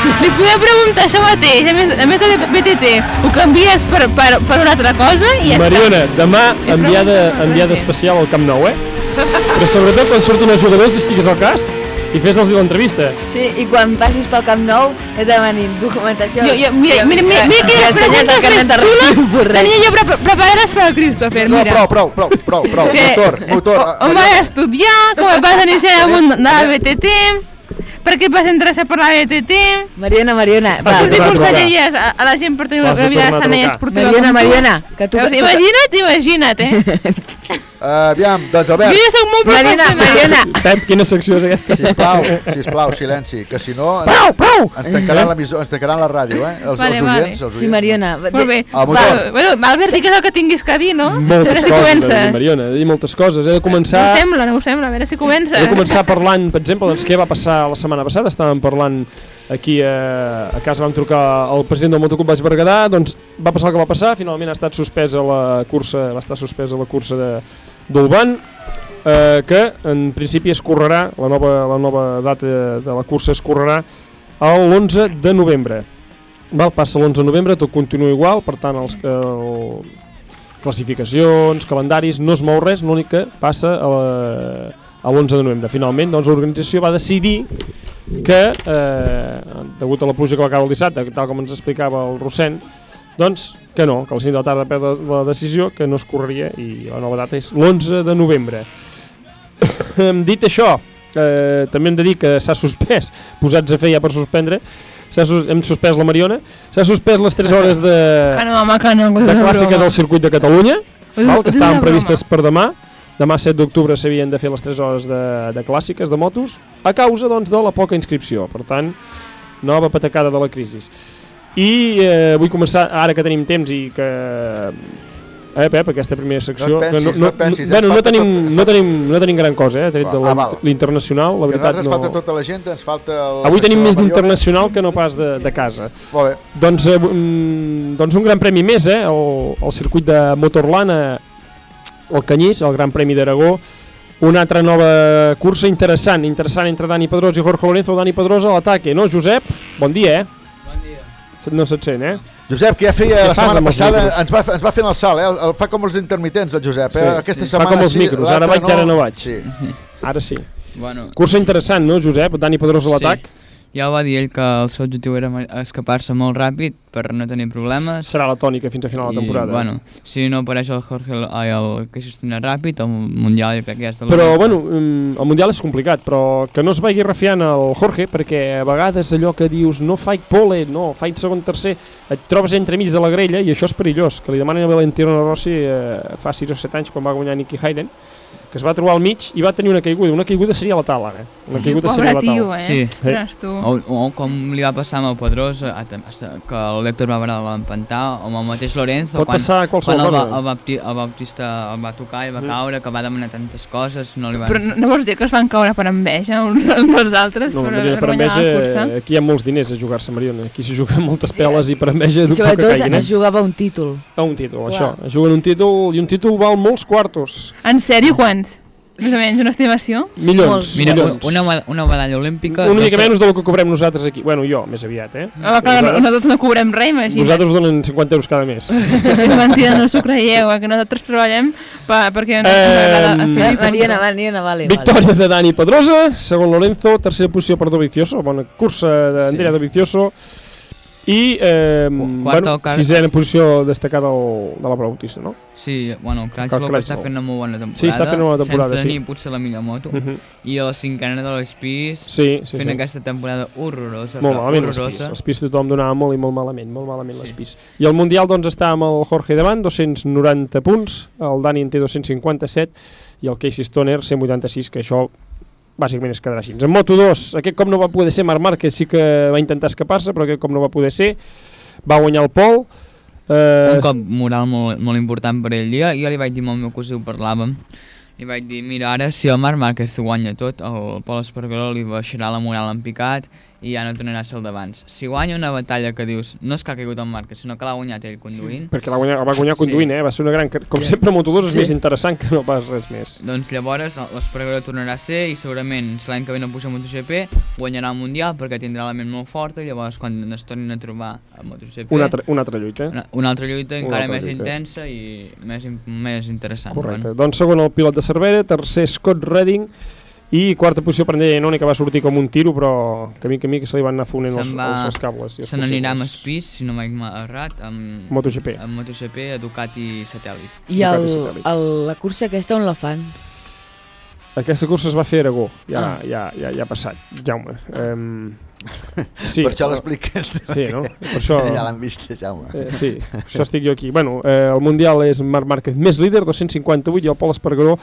Li podem preguntar això mateix, a més, a més de BTT, ho canvies per, per, per una altra cosa i ja Mariona, demà enviada, enviada especial al Camp Nou, eh? Però sobretot quan surtin els jugadors estigues al cas i fes-los l'entrevista. Sí, i quan passis pel Camp Nou he de venir documentació. Jo, jo, mira, mira, mira, mira quines el preguntes més xules tenia jo pre preparades per al Christopher, No, mira. prou, prou, prou, prou, prou. Motor, motor. On vas estudiar, com et vas iniciar el món de la BTT, per què vas interessar per la BTT, Mariona, Mariona, va, va. què aconsellaries a, a la gent per tenir Vas una a vida a sana i esportiva Mariona? Mariona, que tu- Veus, tu- Imagina't, imagina't, eh? Uh, aviam, doncs Albert. Jo ja soc molt Mariona, professional. Mariona. Pep, quina secció és aquesta? Sisplau, sisplau, silenci, que si no ens, Prou, prou! ens tancaran l'emissor, ens tancaran la ràdio, eh? Els, Vale, els vale. oients, els Sí, oients. Mariona. Molt bé. El motor. Va, bueno, Albert, digues el que tinguis que dir, no? Moltes si coses, comences. Mariona, he de dir moltes coses. He de No començar... ho sembla, no ho sembla, a veure si comences. He de començar parlant, per exemple, doncs, què va passar la setmana passada. Estàvem parlant aquí a, a casa, vam trucar al president del Motoclub Baix Berguedà, doncs va passar el que va passar, finalment ha estat suspesa la cursa, va estar suspesa la cursa de d'Ulban, eh, que en principi es correrà, la nova, la nova data de la cursa es correrà l'11 de novembre. Val, passa l'11 de novembre, tot continua igual, per tant, els, el, classificacions, calendaris, no es mou res, l'únic que passa a l'11 de novembre. Finalment, doncs, l'organització va decidir que, eh, degut a la pluja que va caure el dissabte, tal com ens explicava el Rossent, doncs que no, que al 5 de la tarda perd la decisió, que no es correria i la nova data és l'11 de novembre. Dit això, eh, també hem de dir que s'ha suspès, posats a fer ja per suspendre, sus hem suspès la Mariona, s'ha suspès les 3 hores de, Que no, home, que no. que de clàssica del circuit de Catalunya, val, que estaven previstes per demà. Demà 7 d'octubre s'havien de fer les 3 hores de, de clàssiques de motos a causa doncs, de la poca inscripció. Per tant, nova patacada de la crisi. I eh, vull començar, ara que tenim temps i que Eh, Pep, aquesta primera secció... No pensis, que no et pensis, bueno, ens no, tenim, tot- no, tenim, no tenim gran cosa, eh, tret de ah, l'internacional, la veritat no... falta tota la gent, ens falta... la Avui tenim més d'internacional que no pas de, de casa. Molt bé. Doncs, eh, doncs un gran premi més, eh? El, el circuit de Motorland, eh, el Canyís, el Gran Premi d'Aragó, una altra nova cursa interessant, interessant entre Dani Pedrosa i Jorge Lorenzo. Dani Pedrosa a l'ataque, no, Josep? Bon dia, eh? No se't sent, eh? Josep, que ja feia Què la setmana passada, ens va, ens va fent el salt, eh? El, el, fa com els intermitents, el Josep, eh? Aquesta Fa setmana com els sí, micros, ara vaig, ara no vaig. Sí. Ara sí. Bueno. Cursa interessant, no, Josep? Dani Pedrosa a l'atac. Sí. Ja ho va dir ell que el seu objectiu era escapar-se molt ràpid per no tenir problemes. Serà la tònica fins a final de I, temporada. bueno, si no apareix el Jorge, ai, el que s'estona ràpid, el Mundial jo crec que ja està... Però, bueno, mm, el Mundial és complicat, però que no es vagi refiant el Jorge, perquè a vegades allò que dius no faig pole, no, faig segon, tercer, et trobes entremig de la grella i això és perillós, que li demanen a Valentino Rossi eh, fa 6 o 7 anys quan va guanyar Nicky Hayden, que es va trobar al mig i va tenir una caiguda. Una caiguda seria letal, ara. Una Tio, caiguda seria letal. tio, eh? Sí. Ostres, tu. O, o com li va passar amb el Pedrosa, a- a- que l'Hèctor va parar de l'empantar, o amb el mateix Lorenzo, Pot quan, passar quan el, va, el, Bapti, el Baptista el va tocar i va Mm. caure, que va demanar tantes coses, no li van... Però no, no vols dir que es van caure per enveja uns dels altres No, per, per guanyar la cursa? enveja, aquí hi ha molts diners a jugar-se, Mariona. Aquí se juguen moltes peles i per enveja I dubto que sobretot caiguin. es jugava un títol. A un títol, Clar. això. Es juguen un títol i un títol val molts quartos. En sèrio, quants? Més o menys, una estimació? Milions, Mira, milions. una, una medalla olímpica... Una no mica menys del que cobrem nosaltres aquí. Bueno, jo, més aviat, eh? Ah, clar, no, nosaltres no cobrem res, imagina't. Vosaltres donen 50 euros cada mes. És mentida, no s'ho creieu, eh, que nosaltres treballem pa, perquè agrada Ehm, fer Mariana, Mariana, vale, Victòria de Dani Pedrosa, segon Lorenzo, tercera posició per Dovizioso, bona cursa d'Andrea sí. Dovizioso, i eh, bueno, car- sisena posició destacada del, de la prova autista, no? Sí, bueno, Crutchlow està Crutchlow. fent una molt bona temporada. Sí, està fent una bona temporada, sense sí. tenir potser la millor moto. Mhm. I a la cinquena de l'Espís, Sí, sí, fent sí. aquesta temporada horrorosa. Molt però malament les pis. horrorosa. Les pis tothom donava molt i molt malament, molt malament les pis. I el Mundial doncs està amb el Jorge davant, 290 punts, el Dani en té 257 i el Casey Stoner 186, que això bàsicament es quedarà així. En Moto2, aquest cop no va poder ser Marc Márquez, sí que va intentar escapar-se, però aquest cop no va poder ser. Va guanyar el Pol. Eh, Un cop moral molt, molt important per ell. Jo, jo li vaig dir al meu cosí, ho parlàvem, li vaig dir, mira, ara si el Marc Márquez guanya tot, el Pol Espargaró li baixarà la moral en picat i ja no tornarà a ser el d'abans. Si guanya una batalla que dius, no és que ha caigut el Márquez, sinó que l'ha guanyat ell conduint, perquè la guanya, el va guanyar conduint, eh? Va ser una gran... Com sempre, Moto2 és Sí. més interessant que no pas res més. Doncs llavors l'Espargaró tornarà a ser i segurament si l'any que ve no puja a MotoGP guanyarà el Mundial perquè tindrà la ment molt forta i llavors quan es tornin a trobar a MotoGP Una altra, una altra lluita. una, una altra lluita Una encara altra més lluita. intensa i més, més interessant. Correcte. Doncs segon el pilot de Cervera, tercer Scott Redding i quarta posició per Iannone que va sortir com un tiro però que a mica a mica se li van anar fonent els, va, els, els cables. se n'anirà amb. Espís, si no m'he errat, amb MotoGP. amb MotoGP a Ducati Satèl·lit. I el, el, la cursa aquesta on la fan? Aquesta cursa es va fer a Aragó, ja, Ah. ja, ja, ja ha passat, Jaume. Um, Per això l'expliques. Sí, no? Per això... Ja l'han vist, Jaume. Eh, sí, per això estic jo aquí. Bueno, eh, el Mundial és Marc Márquez més líder, 258, i el Pol Espargaró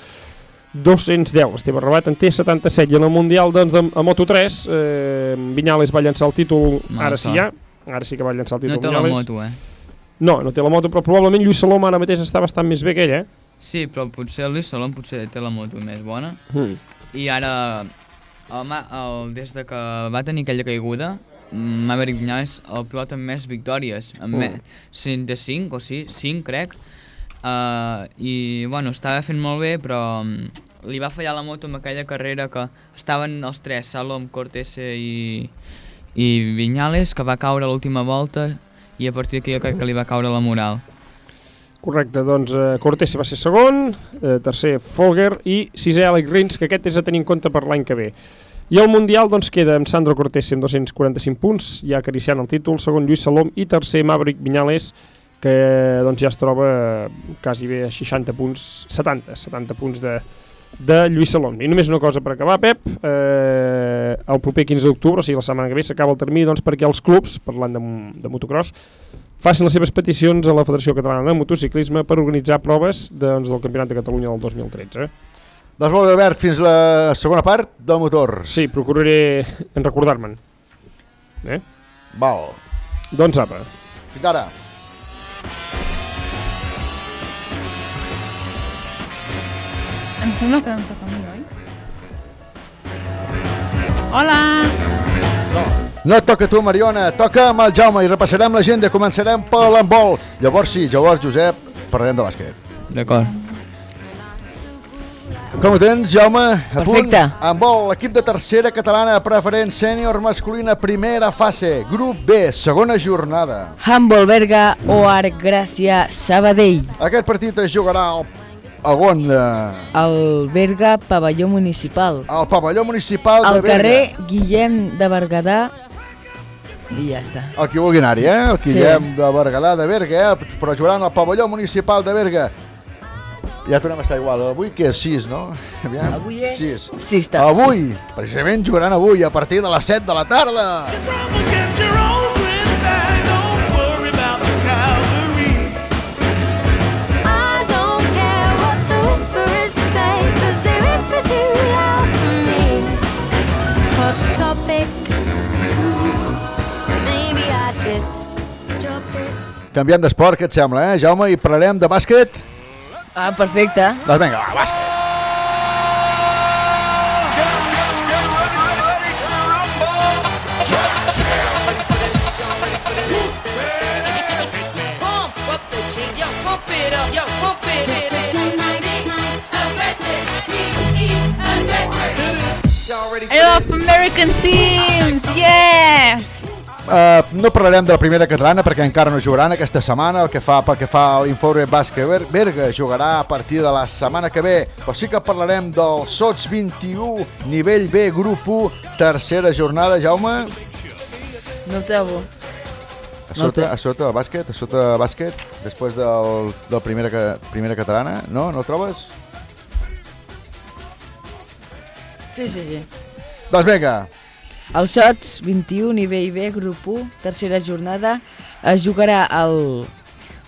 210. Esteve Rabat en té 77. I en el Mundial doncs, de, a Moto3, eh, Viñales va llançar el títol, Mala ara sí ja, ara sí que va llançar el títol No té la Viñales. moto, eh? No, no té la moto, però probablement Lluís Salom ara mateix està bastant més bé que ell, eh? Sí, però potser el Luis Salom potser té la moto més bona. Mm. I ara, home, el, des de que va tenir aquella caiguda, Maverick Viñales, el pilot amb més victòries, amb Mm. mm. 5 de 5, o sí, 5 crec, uh, i bueno, estava fent molt bé, però mm, li va fallar la moto en aquella carrera que estaven els tres, Salom, Cortese i, i Viñales, que va caure l'última volta i a partir d'aquí crec que li va caure la moral. Correcte, doncs eh, Cortés va ser segon, eh, tercer Folger i sisè Alec Rins, que aquest és a tenir en compte per l'any que ve. I el Mundial doncs, queda amb Sandro Cortés amb 245 punts, ja acariciant el títol, segon Lluís Salom i tercer Maverick Viñales, que doncs, ja es troba eh, quasi bé a 60 punts, 70, 70 punts de, de Lluís Salom. I només una cosa per acabar, Pep, eh, el proper 15 d'octubre, o sigui la setmana que ve, s'acaba el termini doncs, perquè els clubs, parlant de, de motocross, facin les seves peticions a la Federació Catalana de Motociclisme per organitzar proves doncs, del Campionat de Catalunya del 2013. Doncs molt bé, Albert, fins la segona part del motor. Sí, procuraré en recordar-me'n. Eh? Val. Doncs apa. Fins ara. Em sembla que em toca a mi, oi? Hola! No. No et toca tu, Mariona, toca amb el Jaume i repassarem l'agenda, començarem per l'embol. Llavors sí, llavors, Josep, parlarem de bàsquet. D'acord. Com ho tens, Jaume? A punt? Perfecte. Handbol, l'equip de tercera catalana preferent sènior masculina, primera fase, grup B, segona jornada. Humboldt, Berga, Oar, Gràcia, Sabadell. Aquest partit es jugarà al, al on? Eh, El Berga, pavelló municipal. al pavelló municipal Al de Berga. carrer Guillem de Berguedà. I ja està. El que vulgui anar-hi, eh? El Guillem de Berguedà de Berga, eh? Però jugaran al pavelló municipal de Berga. Ja tornem a estar igual. Avui que és 6, no? Aviam. Avui és 6. sis taps. Avui, precisament jugaran avui a partir de les 7 de la tarda. Canviem d'esport, què et sembla, eh, Jaume? I parlarem de bàsquet? Ah, perfecte. Doncs vinga, va, bàsquet. American teams! Yes! Uh, no parlarem de la primera catalana perquè encara no jugaran aquesta setmana. El que fa, pel que fa a l'Infore Bàsquet Ber- Berga jugarà a partir de la setmana que ve. Però sí que parlarem del SOTS 21, nivell B, grup 1, tercera jornada, Jaume. No trobo. A No sota, té. a sota el bàsquet, a sota el bàsquet, després del, del primera, primera catalana, no? No el trobes? Sí, sí, sí. Doncs vinga, El SOTS 21, nivell B, grup 1, tercera jornada, es jugarà al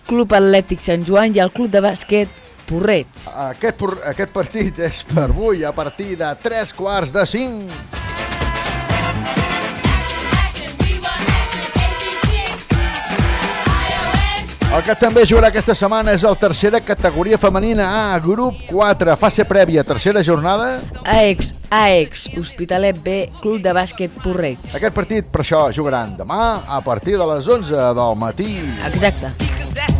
Club Atlètic Sant Joan i al Club de Bàsquet Porrets. aquest, aquest partit és per avui a partir de 3 quarts de 5. El que també jugarà aquesta setmana és el tercera categoria femenina A, grup 4, fase prèvia, tercera jornada. AEX, AEX, Hospitalet B, Club de Bàsquet Porrets. Aquest partit, per això, jugaran demà a partir de les 11 del matí. Exacte. That's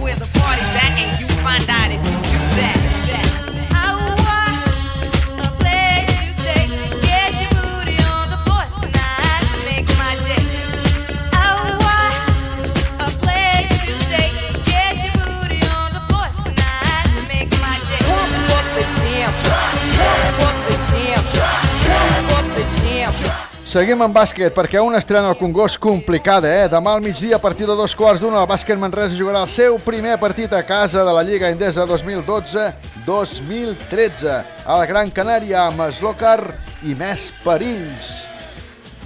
Seguim amb bàsquet, perquè una estrena al Congost complicada, eh? Demà al migdia, a partir de dos quarts d'una, el bàsquet Manresa jugarà el seu primer partit a casa de la Lliga Endesa 2012-2013 a la Gran Canària amb Eslocar i més perills.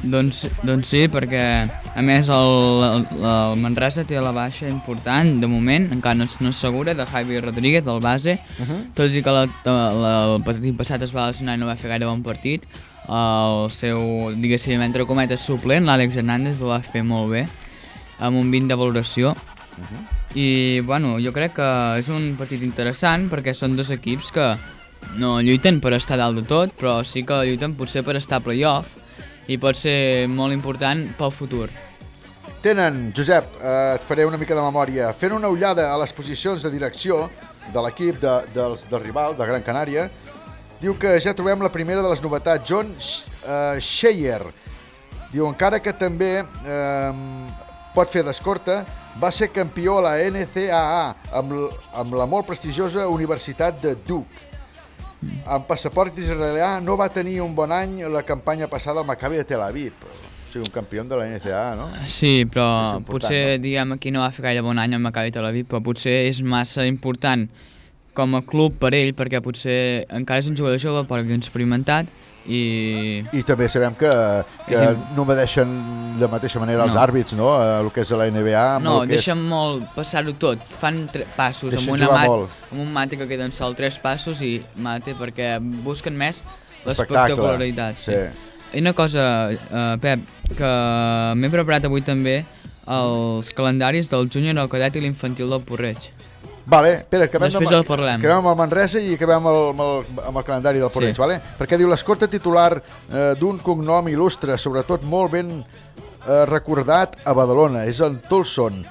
Doncs, doncs sí, perquè a més el, el, el Manresa té la baixa important, de moment, encara no és, no és segura, de Javi Rodríguez, del base, Uh -huh. tot i que la, la, el partit passat es va lesionar i no va fer gaire bon partit. El seu, diguéssim, entre cometes suplent, l'Àlex Hernández, ho va fer molt bé, amb un 20 de valoració. I, bueno, jo crec que és un partit interessant perquè són dos equips que no lluiten per estar dalt de tot, però sí que lluiten potser per estar a playoff i pot ser molt important pel futur. Tenen, Josep, eh, et faré una mica de memòria, fent una ullada a les posicions de direcció de l'equip de, dels, del rival, de Gran Canària, diu que ja trobem la primera de les novetats, John Sh- eh, Sheyer. Diu, encara que també eh, pot fer d'escorta, va ser campió a la NCAA amb, amb la molt prestigiosa Universitat de Duke. Amb passaport israelià no va tenir un bon any la campanya passada al Maccabi de Tel Aviv. O sigui, un campió de la NCAA, no? Sí, però potser, diguem, aquí no va fer gaire bon any amb Maccabi Tel Aviv, però potser és massa important com a club per ell, perquè potser encara és un jugador jove però experimentat i... I també sabem que, que Sí. no obedeixen de mateixa manera els No. àrbits, no? A el que és la NBA. No, el que és- deixen molt passar-ho tot. Fan passos Deixen amb, una mat, molt. amb un mate que queden sol tres passos i mate perquè busquen més l'espectacularitat. Sí. sí. I una cosa, uh, Pep, que m'he preparat avui també els calendaris del júnior, el cadet i l'infantil del Porreig. Vale, espera, acabem, Després amb, el parlem. acabem amb el Manresa i acabem amb el, amb el, amb el calendari del Porreig, Sí. vale? Perquè diu l'escorta titular eh, d'un cognom il·lustre, sobretot molt ben eh, recordat a Badalona, és en Tulson.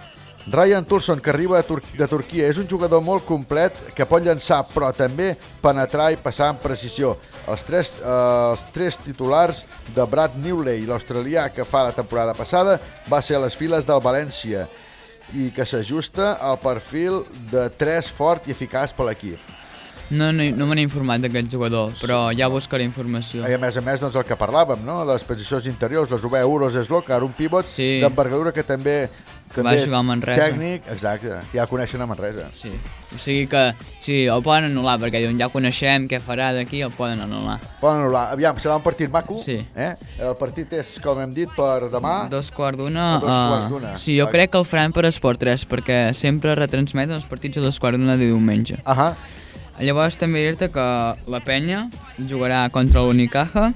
Ryan Tulson, que arriba de, Tur de Turquia, és un jugador molt complet que pot llançar, però també penetrar i passar amb precisió. Els tres, eh, els tres titulars de Brad Newley, l'australià que fa la temporada passada, va ser a les files del València i que s'ajusta al perfil de 3 fort i eficaç per l'equip. No, no, no me n'he informat d'aquest jugador, però ja buscaré informació. I a més a més, doncs el que parlàvem, no? les posicions interiors, les UB Euros Slokar, un pivot Sí. d'envergadura que també, també jugar a Manresa. tècnic, exacte, ja coneixen a Manresa. Sí. O sigui que, sí, el poden anul·lar, perquè diuen, ja coneixem què farà d'aquí, el poden anul·lar. Poden anul·lar. Aviam, serà un partit maco. Sí. Eh? El partit és, com hem dit, per demà. Dos quarts d'una. Dos eh, quarts d'una. Sí, jo crec que el faran per Esport 3, perquè sempre retransmeten els partits a dos quarts d'una de diumenge. Ahà. Llavors també dir-te que la penya jugarà contra l'Unicaja,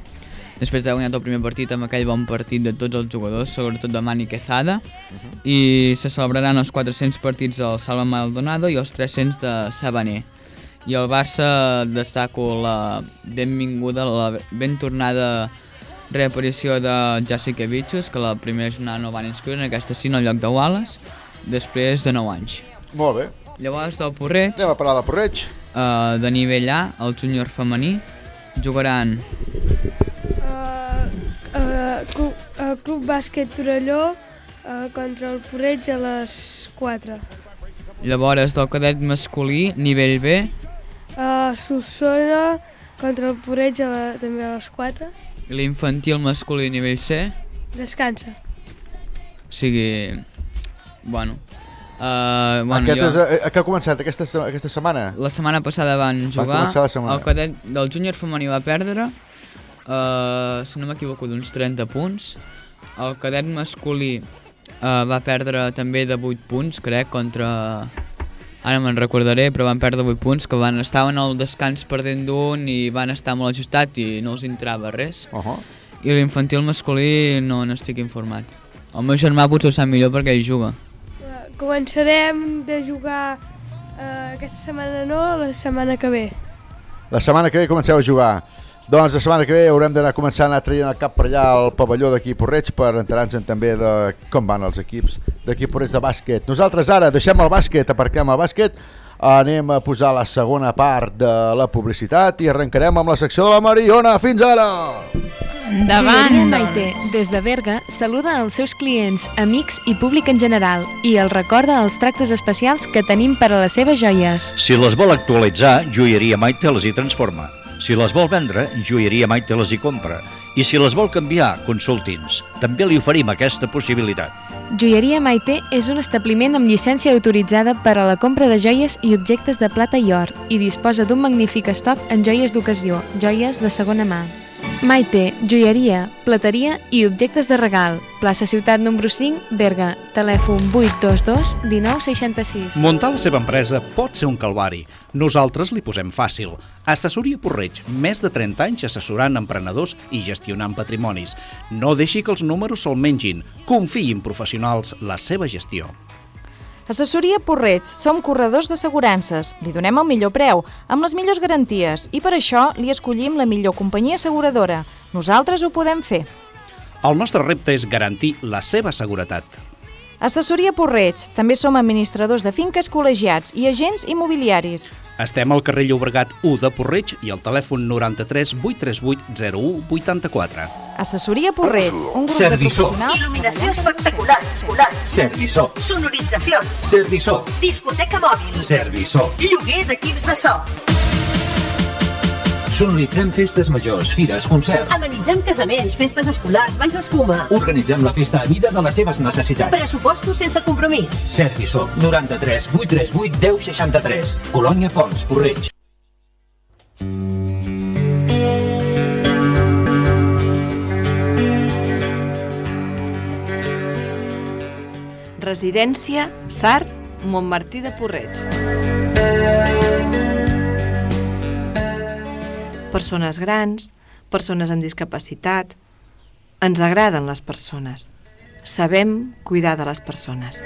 després d'haver guanyat el primer partit amb aquell bon partit de tots els jugadors, sobretot de Mani Quezada, i se celebraran els 400 partits del Salva Maldonado i els 300 de Sabaner. I el Barça destaco la benvinguda, la ben tornada reaparició de Jasikevichus, que la primera jornada no van inscriure, en aquesta sí, en el lloc de Wallace, després de 9 anys. Molt bé. Llavors del Porreig... Anem a parlar del Porreig. Uh, de nivell A, el júnior femení, jugaran Uh, club, uh, club Bàsquet Torelló uh, contra el Porreig a les 4. llavors del cadet masculí, nivell B, Uh, Solsona contra el Porreig a la, també a les 4. i l'infantil masculí, nivell C, Descansa. o sigui, bueno... Uh, bueno Aquest jo, és, eh, que ha començat aquesta, aquesta setmana? La setmana passada van jugar, començar la setmana. el cadet del júnior femení va perdre, uh, si no m'equivoco, d'uns 30 punts, el cadet masculí uh, va perdre també de 8 punts, crec, contra... Ara me'n recordaré, però van perdre 8 punts, que van, estaven al descans perdent d'un i van estar molt ajustat i no els entrava res. Uh -huh. I l'infantil masculí no n'estic informat. El meu germà potser ho sap millor perquè hi juga. Començarem de jugar uh, aquesta setmana no, la setmana que ve. La setmana que ve comenceu a jugar. Doncs la setmana que ve haurem d'anar començant a traient el cap per allà al pavelló d'aquí Porreig per enterar-nos també de com van els equips d'aquí Porreig de bàsquet. Nosaltres ara deixem el bàsquet, aparquem el bàsquet, anem a posar la segona part de la publicitat i arrencarem amb la secció de la Mariona. Fins ara! Endavant, Maite, des de Berga, saluda els seus clients, amics i públic en general i els recorda els tractes especials que tenim per a les seves joies. Si les vol actualitzar, Joieria Maite les hi transforma. Si les vol vendre, Joieria Maite les hi compra. I si les vol canviar, consulti'ns. També li oferim aquesta possibilitat. Joieria Maite és un establiment amb llicència autoritzada per a la compra de joies i objectes de plata i or i disposa d'un magnífic estoc en joies d'ocasió, joies de segona mà. Maite, joieria, plateria i objectes de regal. Plaça Ciutat número 5, Berga. Telèfon 822 1966. Muntar la seva empresa pot ser un calvari. Nosaltres li posem fàcil. Assessoria Porreig, més de 30 anys assessorant emprenedors i gestionant patrimonis. No deixi que els números se'l mengin. Confiï en professionals la seva gestió. Assessoria Porreig, som corredors d'assegurances. Li donem el millor preu, amb les millors garanties, i per això li escollim la millor companyia asseguradora. Nosaltres ho podem fer. El nostre repte és garantir la seva seguretat. Assessoria Porreig, també som administradors de finques col·legiats i agents immobiliaris. Estem al carrer Llobregat 1 de Porreig i al telèfon 93 838 01 84. Assessoria Porreig, un grup Serviçó. de professionals... Il·luminació espectacular, escolar. Serviçó. Sonoritzacions. Serviçó. Discoteca mòbil. Serviçó. Lloguer d'equips de so. Sonoritzem festes majors, fires, concerts. Amenitzem casaments, festes escolars, balls d'escuma. Organitzem la festa a mida de les seves necessitats. Pressupostos sense compromís. Serviçó 93 838 1063. Colònia Fons, Porreig. Residència Sart, Montmartí de Porreig. persones grans, persones amb discapacitat. Ens agraden les persones. Sabem cuidar de les persones.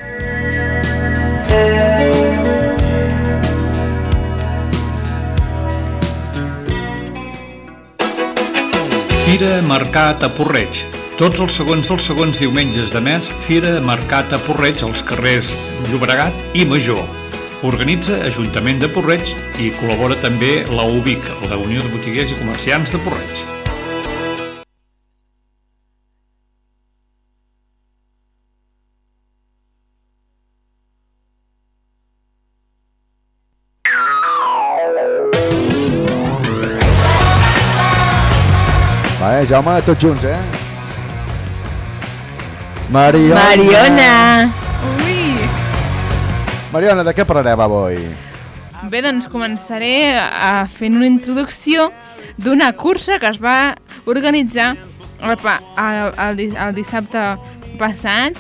Fira Mercat a Porreig. Tots els segons dels segons diumenges de mes, Fira Mercat a Porreig als carrers Llobregat i Major Organitza Ajuntament de Porreig i col·labora també la UBIC, la Unió de Botiguers i Comerciants de Porreig. Va, eh, Jaume, tots junts, eh? Mariona. Mariona! Mariona, de què parlarem avui? Bé, doncs començaré a fent una introducció d'una cursa que es va organitzar el, el, el, el dissabte passat.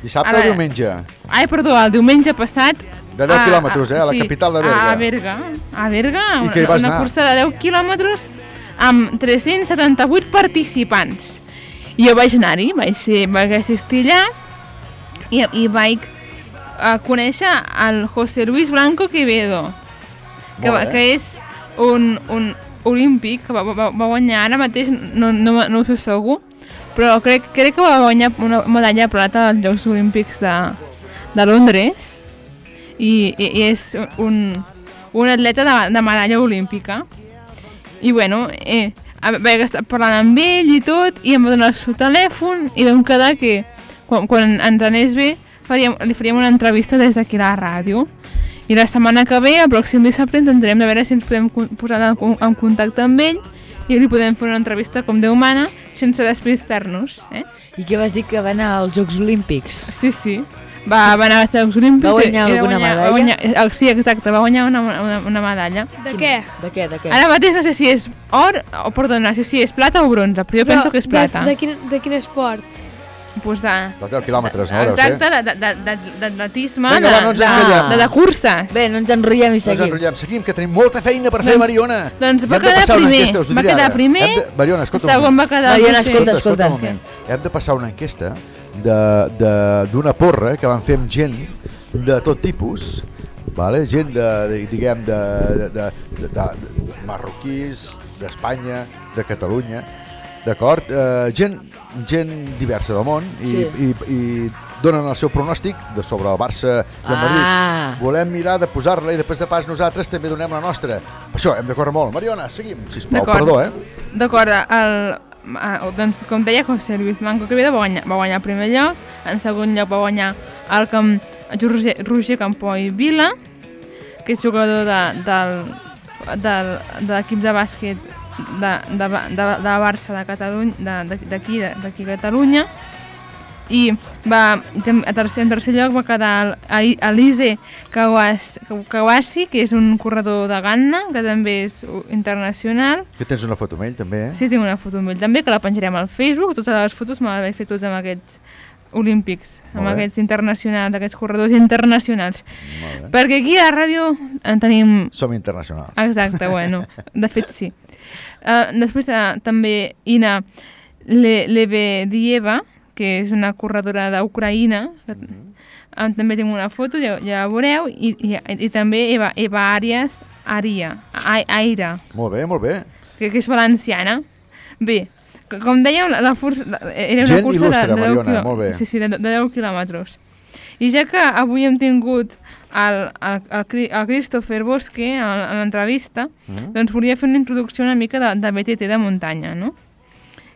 Dissabte A o la- diumenge? Ai, perdó, el diumenge passat. De 10 quilòmetres, eh, a la capital de Berga. A Berga. A Berga, I una, que hi vas una anar? cursa de 10 quilòmetres amb 378 participants. I jo vaig anar-hi, vaig, ser, vaig assistir allà i, i vaig a conèixer el José Luis Blanco Quevedo, que, va, que és un, un olímpic que va, va, va guanyar ara mateix, no, no, no ho sé segur, però crec, crec que va guanyar una medalla de plata als Jocs Olímpics de, de Londres i, i, i és un, un atleta de, de medalla olímpica. I bueno, eh, vaig estar parlant amb ell i tot, i em va donar el seu telèfon i vam quedar que quan, quan ens anés bé faríem, li faríem una entrevista des d'aquí a la ràdio. I la setmana que ve, el pròxim dissabte, intentarem de veure si ens podem posar en, con- en contacte amb ell i li podem fer una entrevista com Déu mana, sense despistar-nos. Eh? I què vas dir que va anar als Jocs Olímpics? Sí, sí. Va, va anar als Jocs Olímpics. Va guanyar i- i alguna guanyar- medalla? Guanyar, eh, sí, exacte, va guanyar una, una, una medalla. De què? De què, de què? Ara mateix no sé si és or, o perdona, no sé si és plata o bronze, però jo penso que és plata. De, de, quin, de quin esport? Pues de... Les 10 quilòmetres, no? Exacte, de- de- de- de- d'atletisme, de, de, de, de curses. Bé, no ens enrotllem i No ens seguim. enrotllem, seguim, que tenim molta feina per fer, Doncs- Mariona. doncs va quedar primer, va quedar primer. Mariona, escolta un segon moment. va quedar Mariona, escolta, escolta un escolta. moment. Hem de passar una enquesta de- de- d'una porra que van fer amb gent de tot tipus, vale? gent de, de, diguem, de, de, de, de, de marroquís, d'Espanya, de Catalunya, d'acord? Eh, gent, gent diversa del món i, Sí. i, i donen el seu pronòstic de sobre el Barça i el Madrid. Ah. Volem mirar de posar-la i després de pas nosaltres també donem la nostra. Per això hem de córrer molt. Mariona, seguim, sisplau, perdó, eh? D'acord, el, ah, doncs, com deia José Luis Blanco Quevedo va guanyar, va guanyar el primer lloc, en segon lloc va guanyar el camp, Roger, Roger Campó i Vila, que és jugador de, del, del, de l'equip de bàsquet de, de, de, de Barça de Catalunya, d'aquí d'aquí Catalunya, i va, a tercer, en tercer lloc va quedar el- Elise Kawas- Kawasi, que és un corredor de Ghana, que també és internacional, Que tens una foto amb ell, també, eh? Sí, tinc una foto amb ell també, que la penjarem al Facebook. Totes les fotos me les vaig fer tots amb aquests olímpics, amb bé. aquests internacionals, aquests corredors internacionals. Perquè aquí a la ràdio en tenim... Som internacionals. Exacte, bueno, de fet sí. Uh, després uh, també Ina Le Lebedieva, que és una corredora d'Ucraïna, que uh, també tinc una foto, ja, ja la veureu, i, i, i també Eva, Eva Arias Aria, A- Aira Molt bé, molt bé. que, que és valenciana. Bé, com dèiem, la, la, la era una Gent cursa il·lustre, de, de, 10 Mariona. Sí, sí, de, de 10 quilòmetres. I ja que avui hem tingut el, el, el, el Christopher Bosque a, l'entrevista, Mhm. doncs volia fer una introducció una mica de, de BTT de muntanya, no?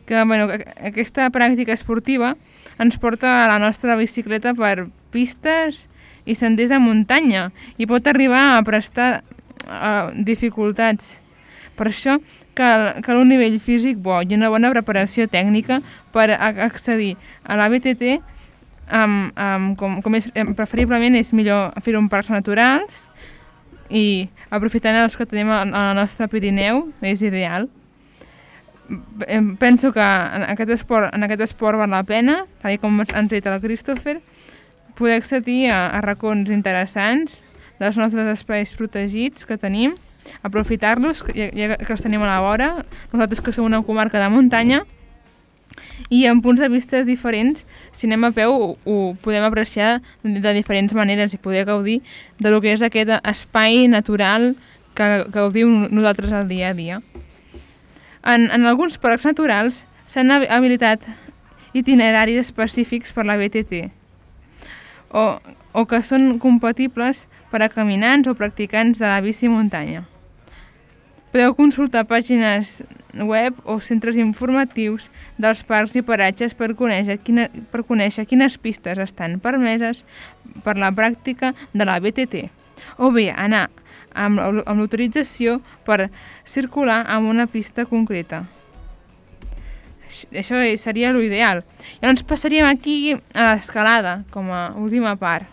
Que, bueno, que aquesta pràctica esportiva ens porta a la nostra bicicleta per pistes i senders de muntanya i pot arribar a prestar uh, dificultats. Per això cal, cal un nivell físic bo i una bona preparació tècnica per accedir a la BTT amb, amb, com, com és, em, preferiblement és millor fer-ho en parcs naturals i aprofitant els que tenim a, la nostra Pirineu és ideal. Penso que en aquest esport, en aquest esport val la pena, tal com ens ha dit el Christopher, poder accedir a, a racons interessants dels nostres espais protegits que tenim, aprofitar-los, ja, ja que els tenim a la vora, nosaltres que som una comarca de muntanya, i amb punts de vista diferents, si anem a peu ho, ho podem apreciar de diferents maneres i poder gaudir de lo que és aquest espai natural que gaudim nosaltres al dia a dia. En, en alguns parcs naturals s'han habi- habilitat itineraris específics per la BTT o, o que són compatibles per a caminants o practicants de la bici muntanya. Podeu consultar pàgines web o centres informatius dels parcs i paratges per conèixer, quina, per conèixer quines pistes estan permeses per la pràctica de la BTT o bé anar amb, amb l'autorització per circular en una pista concreta. Aix- Això seria l'ideal. Llavors passaríem aquí a l'escalada, com a última part.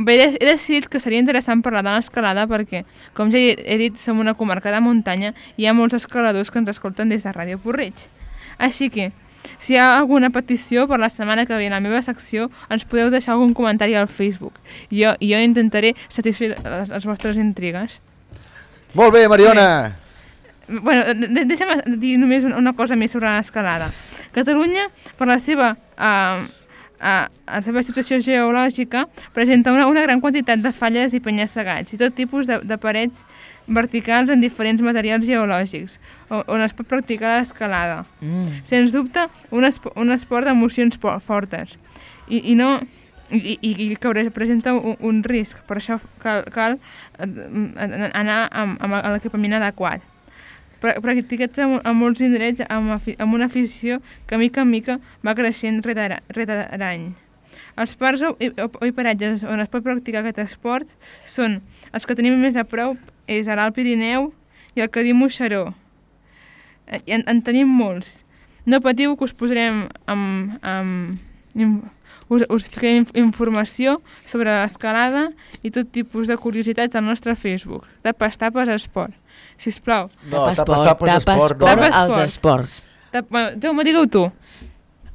Bé, he decidit que seria interessant parlar de l'escalada perquè, com ja he dit, som una comarca de muntanya i hi ha molts escaladors que ens escolten des de Ràdio Porreig. Així que, si hi ha alguna petició per la setmana que ve a la meva secció, ens podeu deixar algun comentari al Facebook. Jo, jo intentaré satisfer les, les vostres intrigues. Molt bé, Mariona. Bueno, de- de- deixa'm dir només una- cosa més sobre l'escalada. Catalunya, per la seva, uh, uh, la seva situació geològica, presenta una, una gran quantitat de falles i penya-segats i tot tipus de, de parets verticals en diferents materials geològics, on, on es pot practicar l'escalada. Mm. Sens dubte, un, esp un esport d'emocions fortes. I, i no i, i, i que pre- presenta un, un risc, per això cal, cal eh, anar amb, amb l'equipament adequat. Pra- Practicat a, a molts indrets amb, amb una afició que mica en mica va creixent rere ara- rere any. Els parcs o, o, i paratges on es pot practicar aquest esport són els que tenim més a prop, és a l'Alt Pirineu i el Cadí Moixeró. Eh, En, en tenim molts. No patiu que us posarem amb, amb, us, us inf- informació sobre l'escalada i tot tipus de curiositats al nostre Facebook. Tapes, tapes, esport. Sisplau. No, tapes, tapes, tapes, esport, no. esport als esports. Tap, bueno, Jaume, digue-ho tu.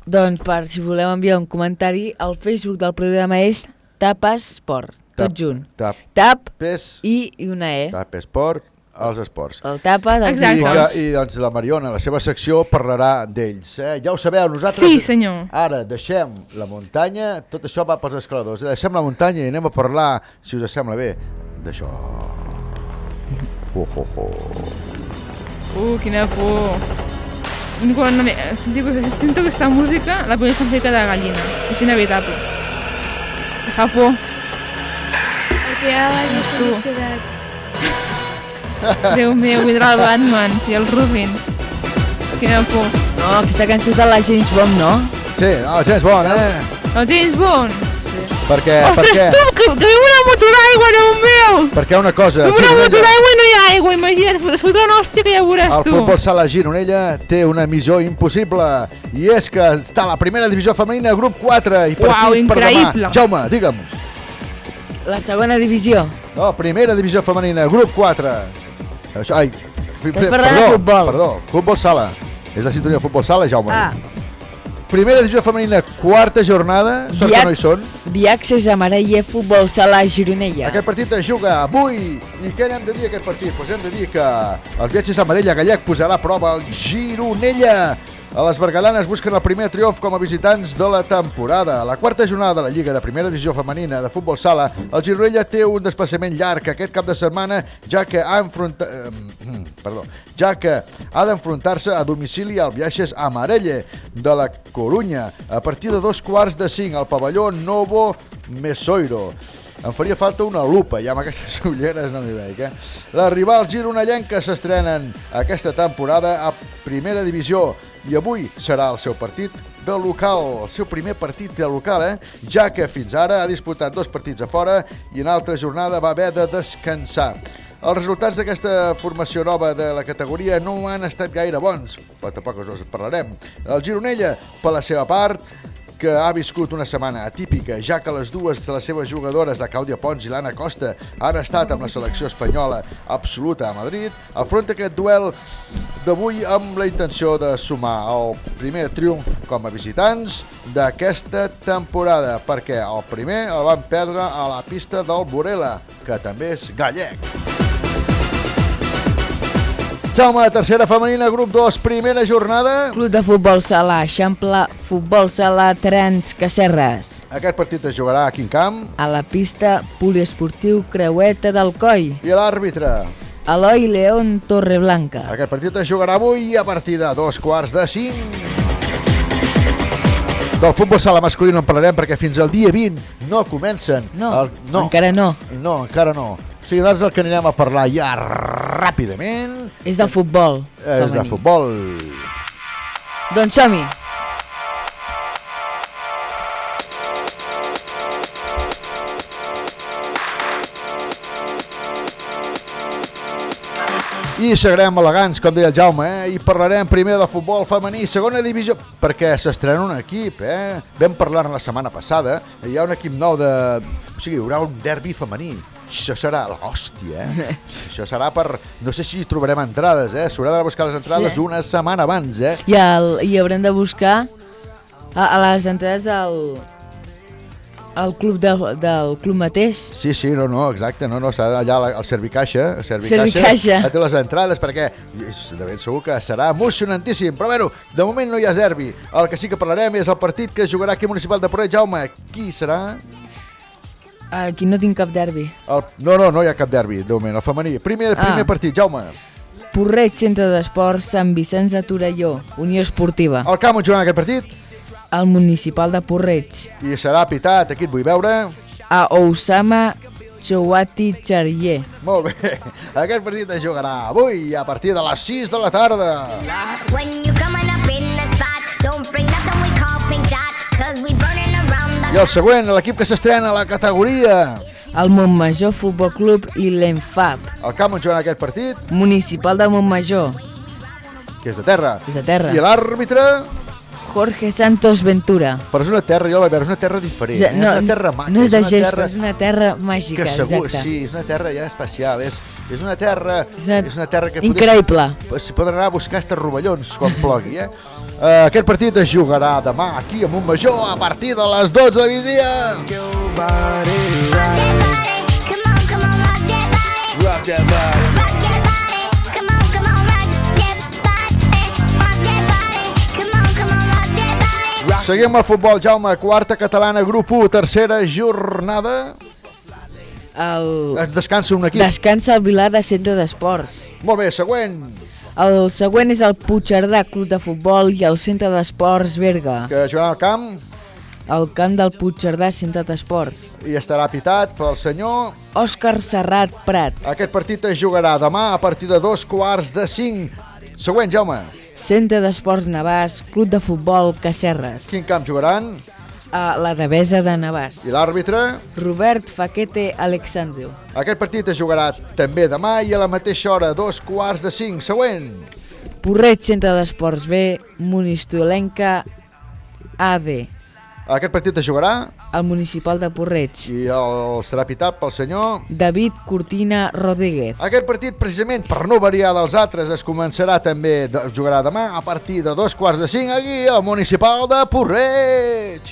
Doncs per si voleu enviar un comentari, el Facebook del programa és Tapes Esport, tot Tap- junt. Tap, Tap pes, i, i una E. tap esports, els esports. El tapa dels I, que, esports. I doncs la Mariona, la seva secció, parlarà d'ells. Eh? Ja ho sabeu, nosaltres... Sí, senyor. Ara deixem la muntanya, tot això va pels escaladors. Eh? Deixem la muntanya i anem a parlar, si us sembla bé, d'això. Oh, oh, oh. Uh, quina por. Quan eh, sento, sento aquesta música, la pell se'm fica de gallina. És inevitable. Fa por. Perquè ja l'has solucionat. Déu meu, vindrà el Batman i el Robin. Quina por. No, aquesta cançó és de la James Bond, no? Sí, no, això és bon, eh? El James Bond. Per què? Per Ostres, què? tu, que, que viu una moto d'aigua, no meu! Perquè una cosa, Viu una Gironella, moto d'aigua i no hi ha aigua, imagina't, es fotrà una hòstia que ja veuràs el tu. futbol sala Gironella té una missió impossible i és que està la primera divisió femenina, grup 4 i partit Uau, per increïble. demà. Jaume, digue'm. La segona divisió. No, primera divisió femenina, grup 4. Això, ai, de perdó, futbol. perdó, futbol sala. És la sintonia de futbol sala, Jaume. Ah, Primera divisió femenina, quarta jornada, sort que Viac- no hi són. Viaxes Amarella Futbol Sala Gironella. Aquest partit es juga avui. I què n'hem de dir aquest partit? Pues hem de dir que els viatges Amarella Gallec posarà a prova el Gironella. A les bergadanes busquen el primer triomf com a visitants de la temporada. A la quarta jornada de la Lliga de Primera Divisió Femenina de Futbol Sala, el Gironella té un desplaçament llarg aquest cap de setmana, ja que ha enfrontat... Eh, perdó, ja que ha d'enfrontar-se a domicili al Viatges Amarelle de la Corunya a partir de dos quarts de cinc al pavelló Novo Mesoiro. Em faria falta una lupa, ja amb aquestes ulleres no m'hi veig, eh? Les rivals gironellenques s'estrenen aquesta temporada a Primera Divisió i avui serà el seu partit de local, el seu primer partit de local, eh? ja que fins ara ha disputat dos partits a fora i en altra jornada va haver de descansar. Els resultats d'aquesta formació nova de la categoria no han estat gaire bons, però tampoc us els parlarem. El Gironella, per la seva part, que ha viscut una setmana atípica, ja que les dues de les seves jugadores, la Clàudia Pons i l'Anna Costa, han estat amb la selecció espanyola absoluta a Madrid, afronta aquest duel d'avui amb la intenció de sumar el primer triomf com a visitants d'aquesta temporada, perquè el primer el van perdre a la pista del Borela, que també és gallec. Jaume, tercera femenina, grup 2, primera jornada. Club de Futbol Sala, Eixample Futbol Sala Trans Cacerres. Aquest partit es jugarà a quin camp? A la pista poliesportiu Creueta del Coll. I l'àrbitre? Eloi León Torreblanca. Aquest partit es jugarà avui a partir de dos quarts de cinc. Del futbol sala masculí no en parlarem perquè fins al dia 20 no comencen. No, el, no encara no. No, encara no. O sigui, nosaltres el que anirem a parlar ja ràpidament És del futbol. és de femení. futbol. Doncs som-hi. I seguirem elegants, com deia el Jaume, eh? i parlarem primer de futbol femení, segona divisió, perquè s'estrena un equip, eh? Vam parlar la setmana passada, hi ha un equip nou de... O sigui, hi haurà un derbi femení. Això serà l'hòstia, eh? Això serà per... No sé si trobarem entrades, eh? S'haurà de buscar les entrades Sí. una setmana abans, eh? I, el, i haurem de buscar a, a les entrades al, al club de, del club mateix. Sí, sí, no, no, exacte, no, no, s'ha d'anar allà al Servicaixa, el Servicaixa, Servicaixa. a té les entrades, perquè de ben segur que serà emocionantíssim, però bueno, de moment no hi ha derbi. El que sí que parlarem és el partit que jugarà aquí al Municipal de Porret, Jaume, qui serà? Aquí no tinc cap derbi. El... No, no, no hi ha cap derbi, de moment, el femení. Primer, primer Ah. partit, Jaume. Porreig Centre d'Esports Sant Vicenç de Torelló, Unió Esportiva. El Camp on jugarà aquest partit? El municipal de Porreig. I serà pitat, aquí et vull veure. A Ousama Chouati Charrier. Molt bé, aquest partit es jugarà avui a partir de les 6 de la tarda. When you coming up in the spot, don't bring nothing we call pink dot, cause we burning around the I el següent, l'equip que s'estrena a la categoria. El Montmajor Futbol Club i l'Enfab. El camp on jugarà aquest partit, Municipal de Montmajor. que és de terra. És de terra. I l'àrbitre, Jorge Santos Ventura. però és una terra, jo la veure, és una terra diferent. Ja, eh? és una terra maca. no és de una gest, terra és una terra màgica, que segur, exacte. sí, és una terra ja especial. És, és una terra, és una- és una terra que increïble. S'hi poden anar a buscar estes rovellons quan plogui, eh? Uh, aquest partit es jugarà demà aquí a Montmajor a partir de les 12 de migdia. Rock that body. Seguim el futbol, Jaume. Quarta catalana, grup 1, tercera jornada. El... Es descansa un equip. Descansa el Vilar de Centre d'Esports. Molt bé, següent. El següent és el Puigcerdà Club de Futbol i el Centre d'Esports Berga. Que jugarà al camp El camp del Puigcerdà Centre d'Esports. i estarà pitat pel senyor. Òscar Serrat Prat. Aquest partit es jugarà demà a partir de dos quarts de cinc. Següent, Jaume. Centre d'Esports Navàs, Club de Futbol Cacerres. Quin camp jugaran? A la Devesa de Navàs. I l'àrbitre? Robert Faquete Alexandru. Aquest partit es jugarà també demà i a la mateixa hora, dos quarts de cinc. Següent. Porreig Centre d'Esports B, Monistolenca AD. Aquest partit es jugarà al Municipal de Porreig. i el serà pitat pel senyor. David Cortina Rodríguez. Aquest partit, precisament per no variar dels altres, es començarà també, de, jugarà demà a partir de dos quarts de cinc aquí al Municipal de Porreig.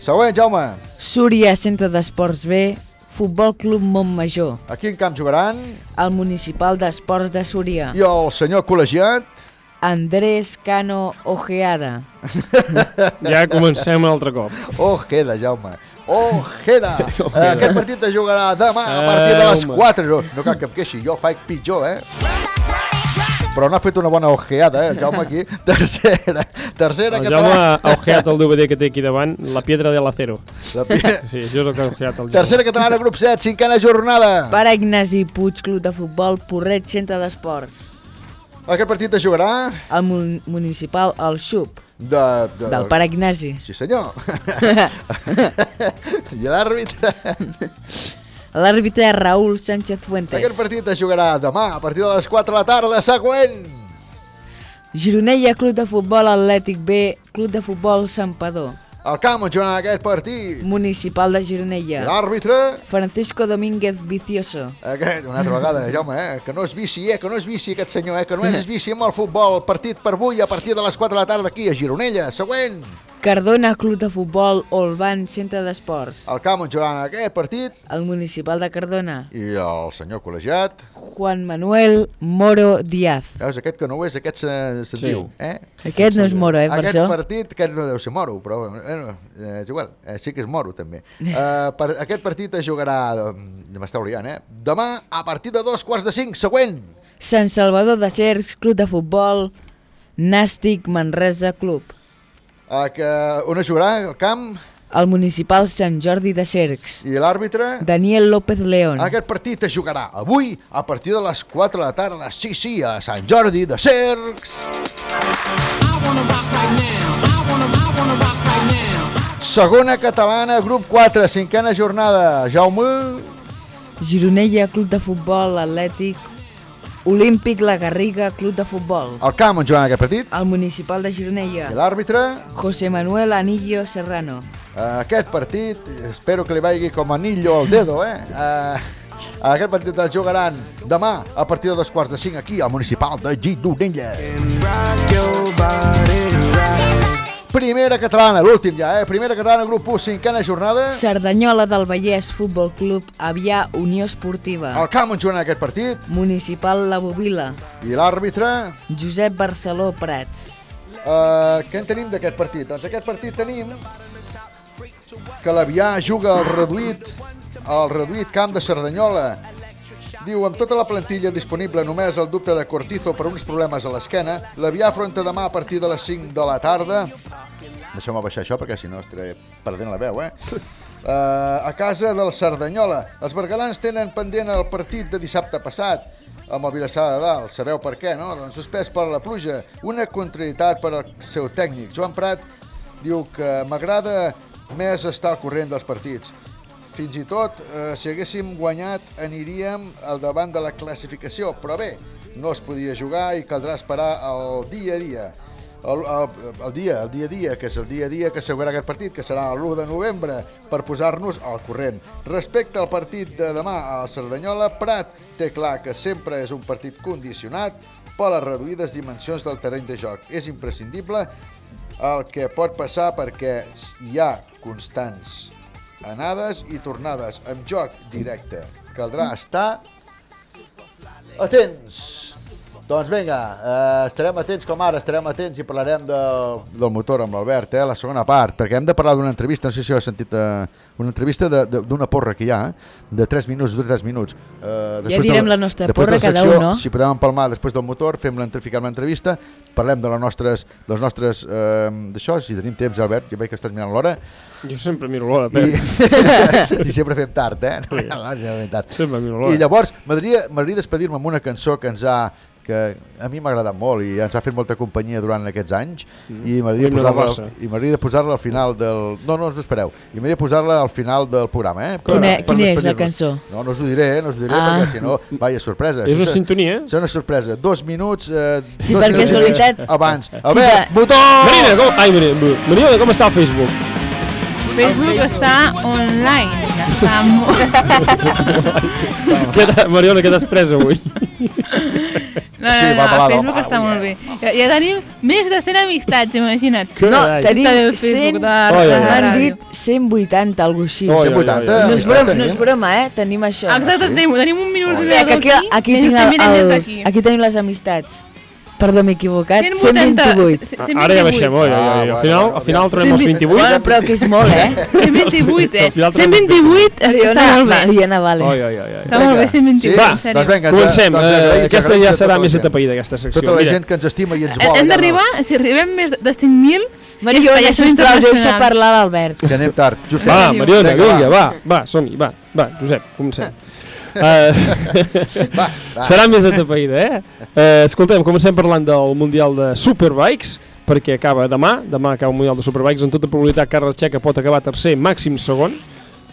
Següent, Jaume. Súria Centre d'Esports B, Futbol Club Montmajor. A quin camp jugaran? Al Municipal d'Esports de Súria. I el senyor col·legiat? Andrés Cano Ojeada. Ja comencem un altre cop. Ojeda, Jaume. Ojeda. Ojeda. Aquest partit es jugarà demà a partir de les Eh, home. 4. No, no cal que em queixi, jo faig pitjor, eh? Però no ha fet una bona ojeada, eh, el Jaume aquí. Tercera. Tercera El que Jaume ha ojeat el DVD que té aquí davant, La Piedra de l'Acero. La pi- Sí, això és el que ha ojeat el Jaume. Tercera catalana, grup 7, cinquena jornada. Pare Ignasi Puig, Club de Futbol, Porreig Centre d'Esports. Aquest partit es jugarà mun municipal, el Xup. de, de... Del pare Ignasi. Sí, senyor. I l'àrbitre? L'àrbitre és Raúl Sánchez Fuentes. Aquest partit es jugarà demà a partir de les 4 de la tarda. Següent. Gironella, Club de Futbol Atlètic B, Club de Futbol Sampador. El camp on jugarà aquest partit. Municipal de Gironella. L'àrbitre? Francisco Domínguez Vicioso. Aquest, una altra vegada, Jaume, eh? que no és bici, eh? que no és bici aquest senyor, eh? que no és bici amb el futbol. Partit per avui a partir de les 4 de la tarda aquí a Gironella. Següent. Cardona, Club de Futbol, Olban, Centre d'Esports. El camp on jugaran aquest partit El Municipal de Cardona. i el senyor col·legiat. Juan Manuel Moro Díaz. Veus, aquest que no ho és, aquest se'n se Sí. diu. Eh? Aquest no és Moro, eh, per aquest això. partit, aquest no deu ser Moro, però bueno, eh, és igual, eh, sí que és Moro també. Eh, per, aquest partit es jugarà, eh, m'està obliant, eh? Demà a partir de dos quarts de cinc, següent. Sant Salvador de Cercs, Club de Futbol, Nàstic Manresa Club. Eh, que, on es jugarà el camp El Municipal Sant Jordi de Cercs. i l'àrbitre? Daniel López León. Aquest partit es jugarà avui a partir de les 4 de la tarda, sí, sí, a Sant Jordi de Cercs. Segona catalana, grup 4, cinquena jornada. Jaume, Gironella, Club de Futbol, Atlètic, Olímpic La Garriga, Club de Futbol. el camp on jugant aquest partit. El Municipal de Gironella. I l'àrbitre? José Manuel Anillo Serrano. Eh, aquest partit, espero que li vagi com anillo al dedo, eh? eh aquest partit el jugaran demà a partir de dos quarts de cinc aquí al Municipal de Gironella. Primera catalana, l'últim ja, eh? Primera catalana, grup 1, cinquena jornada. Cerdanyola del Vallès Futbol Club, Avià Unió Esportiva. El camp on juguen aquest partit. Municipal La Bovila. I l'àrbitre? Josep Barceló Prats. Uh, què en tenim d'aquest partit? Doncs aquest partit tenim que l'Avià juga al reduït, al reduït camp de Cerdanyola. Diu, amb tota la plantilla disponible, només el dubte de Cortizo per uns problemes a l'esquena, l'Avià afronta demà a partir de les 5 de la tarda. Deixeu-me baixar això perquè si no estaré perdent la veu, eh? Uh, a casa del Cerdanyola. Els bergadans tenen pendent el partit de dissabte passat amb el Vilassar de Dalt. Sabeu per què, no? Doncs suspès per la pluja. Una contrarietat per al seu tècnic. Joan Prat diu que m'agrada més estar al corrent dels partits. Fins i tot, eh, si haguéssim guanyat, aniríem al davant de la classificació. Però bé, no es podia jugar i caldrà esperar el dia a dia. El, el, el dia, el dia a dia, que és el dia a dia que s'haurà aquest partit, que serà l'1 de novembre, per posar-nos al corrent. Respecte al partit de demà a Cerdanyola, Prat té clar que sempre és un partit condicionat per les reduïdes dimensions del terreny de joc. És imprescindible el que pot passar perquè hi ha constants anades i tornades amb joc directe. Caldrà estar atents. Doncs vinga, eh, estarem atents com ara, estarem atents i parlarem de, del motor amb l'Albert, eh, la segona part, perquè hem de parlar d'una entrevista, no sé si heu sentit, eh, una entrevista d'una porra que hi ha, de 3 minuts, de 3 minuts. Eh, després direm de la nostra porra cada secció, un, no? Si podem empalmar després del motor, fem fiquem l'entrevista, parlem de les nostres, dels nostres, eh, d'això, si tenim temps, Albert, jo veig que estàs mirant l'hora, Jo sempre miro l'hora, i, Pep. i sempre fem tard, eh? Sí. Sempre fem tard. Sempre miro l'hora. I llavors, m'agradaria despedir-me amb una cançó que ens ha que a mi m'ha agradat molt i ens ha fet molta companyia durant aquests anys Mm. i m'agradaria posar-la i m'agradaria posar-la al final del... No, no us ho espereu. I m'agradaria posar-la al final del programa, eh? Quina- Per quina és la cançó? No, no us ho diré, eh? no us ho diré, Ah. perquè si no, vaja, sorpresa. És una sintonia, eh? És una sorpresa. Dos minuts... Eh, Sí, dos per i mig casualitat. Abans. Sí, Albert, per- botó! Marina, com... Ai, Marina, Marina, com està el Facebook? Facebook està online. Està molt... Mariona, què t'has pres avui? No, no, Sí, no, va Facebook va, està ui, molt bé. Ja, ja tenim més de 100 amistats, imagina't. Que No, tenim Està bé el 100, Facebook de Oi, oi, oi. m'han dit 180, alguna així. Oi, 180, oi. No és, broma, no és broma, eh? Tenim això. Exacte, sí? tenim, tenim un minut de aquí, aquí, tinc des els, aquí tenim les amistats. Perdó, m'he equivocat. 180, 128. Ah, Ara ja baixem, oi, oi, oi. Ah, Al final, al final trobem els 28. Bueno, però que és molt, eh? 128, eh? Al final tenim 128 està molt bé. Mariona, vale. Oi, oi, oi. Està molt bé, 128, Sí? en Va, sèrio. doncs vinga, Comencem. doncs, eh, agraïts, aquesta ja a serà tota més gent. atapeïda, aquesta secció. Tota la gent que ens estima i ens vol. Hem d'arribar, si arribem més de 5.000, Mariona, ja sisplau, deixa internacionals. parlar l'Albert. Que anem tard. Just Va. Mariona, vinga, va, va, som-hi, va, va, Josep, comencem. Uh, Va, va. serà més atapeïda, eh? uh? Escoltem, comencem parlant del Mundial de Superbikes, perquè acaba demà, demà acaba el Mundial de Superbikes, en tota probabilitat Carles Checa pot acabar tercer, màxim segon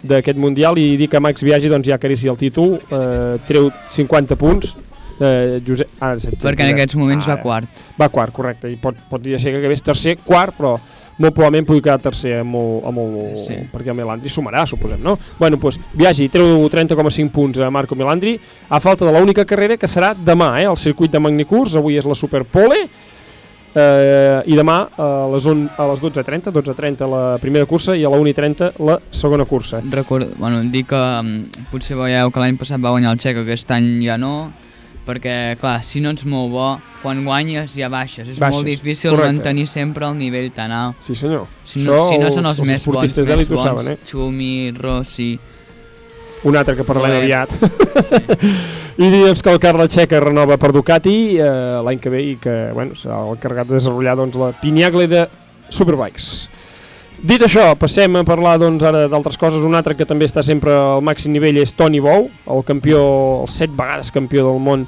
d'aquest Mundial, i dir que Max Biaggi doncs, ja acaricia el títol, uh, treu 50 punts, Uh, Josep, ah, sí, Perquè en aquests moments va Ara. quart. Va quart, correcte, i pot, pot dir ser que acabés tercer, quart, però molt probablement pugui quedar tercer amb el, amb el, Sí. perquè el Melandri sumarà, suposem, no? Bueno, doncs, Biagi treu 30,5 punts a Marco Melandri, a falta de l'única carrera que serà demà, eh, el circuit de Magnicurs, avui és la Superpole, eh, i demà a les, on, a les 12.30, 12.30 la primera cursa i a la 1.30 la segona cursa. Record, bueno, dir que um, potser veieu que l'any passat va guanyar el Txec, aquest any ja no, perquè, clar, si no ets molt bo, quan guanyes ja baixes. És Baixes, molt difícil correcte. mantenir sempre el nivell tan alt. Sí, senyor. Si no, Això si no són els- els, més bons, més ho bons, saben, eh? Xumi, Rossi... Un altre que parlem aviat. I dir doncs, que el Carla Checa renova per Ducati eh, l'any que ve i que bueno, serà l'encarregat de desenvolupar doncs, la Piniagle de Superbikes. Dit això, passem a parlar doncs, ara d'altres coses. Un altre que també està sempre al màxim nivell és Tony Bou, el campió, el set vegades campió del món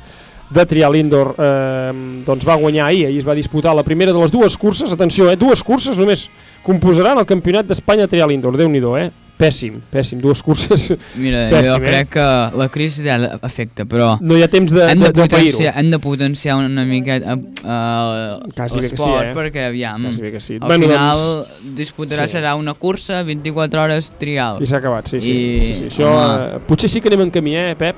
de trial indoor, eh, doncs va guanyar ahir, ahir es va disputar la primera de les dues curses, atenció, eh, dues curses només composaran el campionat d'Espanya trial indoor, déu nhi eh? Pèssim, pèssim, dues curses. Mira, pèssim, jo crec que la crisi ja afecta, però... No hi ha temps de- hem de- de pair-ho. Hem de potenciar una miqueta uh, Quasi bé que sí, l'esport, eh? perquè aviam, Quasi bé que sí. al Bueno, final doncs, disputarà sí. serà una cursa, 24 hores trial. I s'ha acabat, sí, sí. I, sí, sí. Això, eh, potser sí que anem en camí, eh, Pep?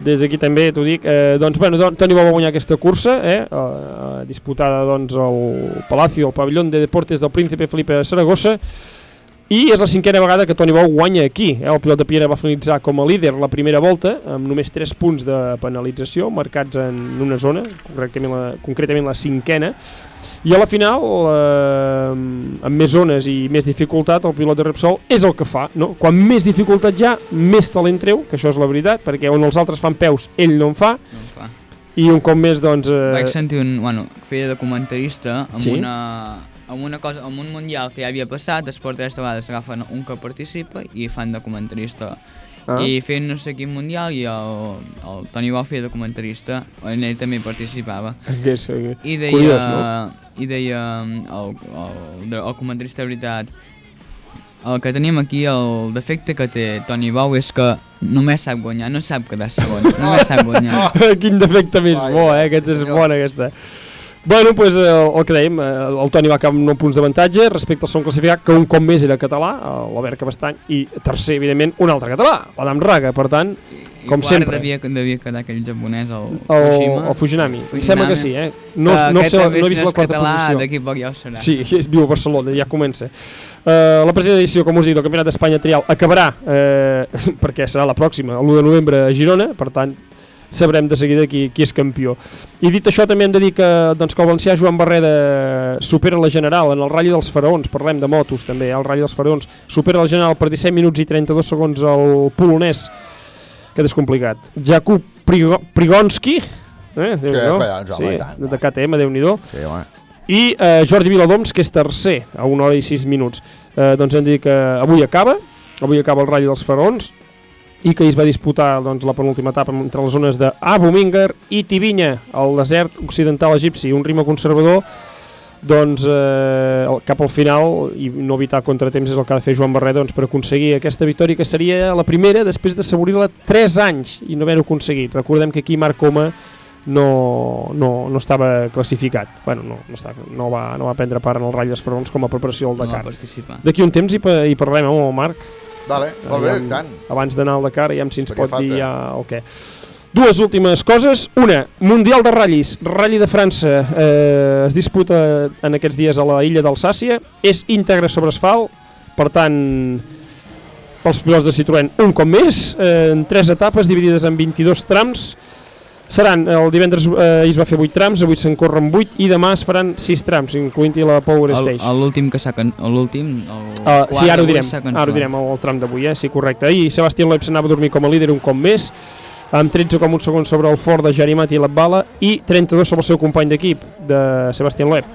Des d'aquí també t'ho dic. Eh, doncs, bueno, Toni va guanyar aquesta cursa, eh, eh, disputada doncs, al Palacio, al pavelló de Deportes del Príncipe Felipe de Saragossa, i és la cinquena vegada que Toni Bou guanya aquí. Eh? El pilot de Piera va finalitzar com a líder la primera volta, amb només 3 punts de penalització, marcats en una zona, concretament la, concretament la cinquena, i a la final, eh, amb més zones i més dificultat, el pilot de Repsol és el que fa. No? Quan més dificultat hi ha, més talent treu, que això és la veritat, perquè on els altres fan peus, ell no en fa, no en fa. i un cop més, doncs... Eh, Vaig sentir un... Bueno, feia de comentarista amb, Sí? una, amb una cosa, amb un mundial que ja havia passat, després tres vegades agafen un que participa i fan de comentarista. Ah. I feien no sé quin mundial i el, el Toni Bau feia de comentarista, on ell també participava. Que és, eh, I deia, curiós, no? i deia el, el, el comentarista de veritat, el que tenim aquí, el defecte que té Toni Bau és que només sap guanyar, no sap quedar segon, només sap guanyar. Quin defecte més bo, eh? Aquest és bona, aquesta. Bueno, doncs el, el que dèiem, eh, el Toni va acabar amb 9 punts d'avantatge respecte al segon classificat, que un cop més era català, l'Albert Cabestany, i tercer, evidentment, un altre català, l'Adam Raga, per tant, com I quart sempre. Devia, devia quedar aquell japonès, el, El, Fujima. el Fujinami. Em sembla que sí, eh? No, Que no, sé, no he vist la quarta català, posició. d'aquí poc ja ho serà. Sí, és viu a Barcelona, ja comença. Uh, la present edició, com us dic, del Campionat d'Espanya Trial acabarà, eh, perquè serà la pròxima, l'1 de novembre a Girona, per tant, sabrem de seguida qui, qui és campió. I dit això, també hem de dir que, doncs, que el valencià Joan Barreda supera la general en el Rally dels Faraons, parlem de motos també, eh, el Rally dels Faraons, supera la general per 17 minuts i 32 segons el polonès, que és complicat. Jakub Prigo Prigonski, eh, déu Sí, nhi collons, home, i tant. de KTM, déu nhi Sí, home. i eh, Jordi Viladoms, que és tercer, a 1 hora i 6 minuts. Eh, doncs hem de dir que avui acaba, avui acaba el Rally dels Faraons, i que es va disputar doncs, la penúltima etapa entre les zones de Abu Mingar i Tibinya, al desert occidental egipci, un ritme conservador doncs eh, cap al final i no evitar contratemps és el que ha de fer Joan Barret doncs, per aconseguir aquesta victòria que seria la primera després d'assaborir-la 3 anys i no haver-ho aconseguit. Recordem que aquí Marc Coma no, no, no estava classificat bueno, no, no, estava, no, va, no va prendre part en el Rall dels Fronts com a preparació al No Dakar participar. d'aquí un temps hi, hi parlarem amb el Marc Vale, molt bé, tant. abans d'anar al Dakar ja si ens Faria pot dir falta. ja el què Dues últimes coses. Una, Mundial de Ratllis. Rally de França eh, es disputa en aquests dies a la illa d'Alsàcia. És íntegre sobre asfalt, per tant, pels pilots de Citroën un cop més, eh, en tres etapes dividides en 22 trams. Seran, el divendres eh, es va fer 8 trams, avui se'n corren 8 i demà es faran 6 trams, incloent-hi la Power El- Stage. L'últim que s'ha... L'últim... el Uh, sí, ara ho direm, ara ho direm el, el tram d'avui, eh? sí, correcte. I Sebastián Loeb s'anava a dormir com a líder un cop més, amb 13,1 segons sobre el fort de Jarimat i Latbala i 32 sobre el seu company d'equip, de Sebastián Loeb.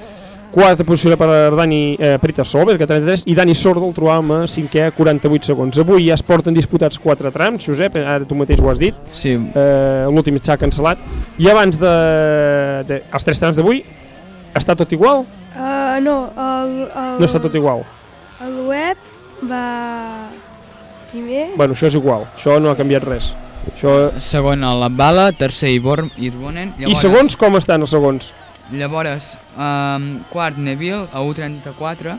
Quarta posició per Dani eh, Solberg, a 33, i Dani Sordo el trobàvem a cinquè a 48 segons. Avui ja es porten disputats quatre trams, Josep, ara tu mateix ho has dit. Sí. Eh, L'últim s'ha cancel·lat. I abans de, de els tres trams d'avui, està tot igual? Uh, no, el, el, No està tot igual. El web va primer. Bueno, això és igual, això no ha canviat res. Això... Segon a la bala, tercer Ibor, Irbonen. I segons com estan els segons? Llavors, um, quart Neville a 1.34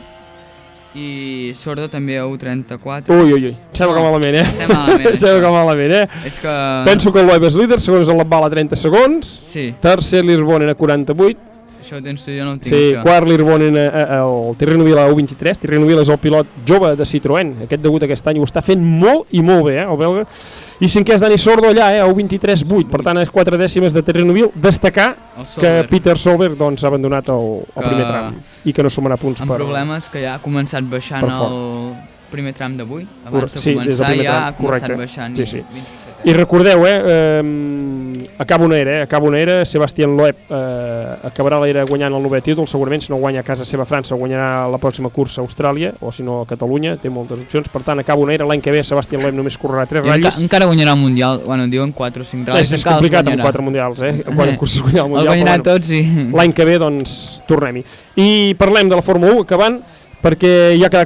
i Sordo també a 1.34. Ui, ui, ui, em sembla que malament, eh? Estem malament. Em sembla que malament, eh? És que... Penso que el Loeb és líder, segons el Labbala a 30 segons, Sí. tercer l'Irbonen a 48, Això ho tens tu, jo no ho tinc. Sí, això. quart l'Irbonen al Tirreno Vila U23. Tirreno Vila és el pilot jove de Citroën. Aquest degut aquest any ho està fent molt i molt bé, eh, el belga. I cinquè és Dani Sordo allà, eh, a U23-8. Per tant, és quatre dècimes de Tirreno Vila. Destacar que. Peter Solberg doncs, ha abandonat el, el Que- primer tram i que no sumarà punts Amb per... problemes que ja ha començat baixant el primer tram d'avui. Cor- Abans de sí, començar ja ha començat correcte. baixant. Sí, sí. 27. I recordeu, eh, eh, acaba una era, eh, acaba una era, Sebastián Loeb eh, acabarà l'era guanyant el novè títol, segurament si no guanya a casa seva França guanyarà la pròxima cursa a Austràlia, o si no a Catalunya, té moltes opcions, per tant acaba una era, l'any que ve Sebastián Loeb només correrà tres I enca ratlles, encara guanyarà el Mundial. Bueno, diuen 4 o 5 ratlles. és, és complicat amb guanyarà. quatre mundials, eh? Amb quatre curses guanyar el El mundial. guanyarà però tots i... L'any que ve, doncs, tornem-hi. I parlem de la Fórmula 1, acabant, perquè ja que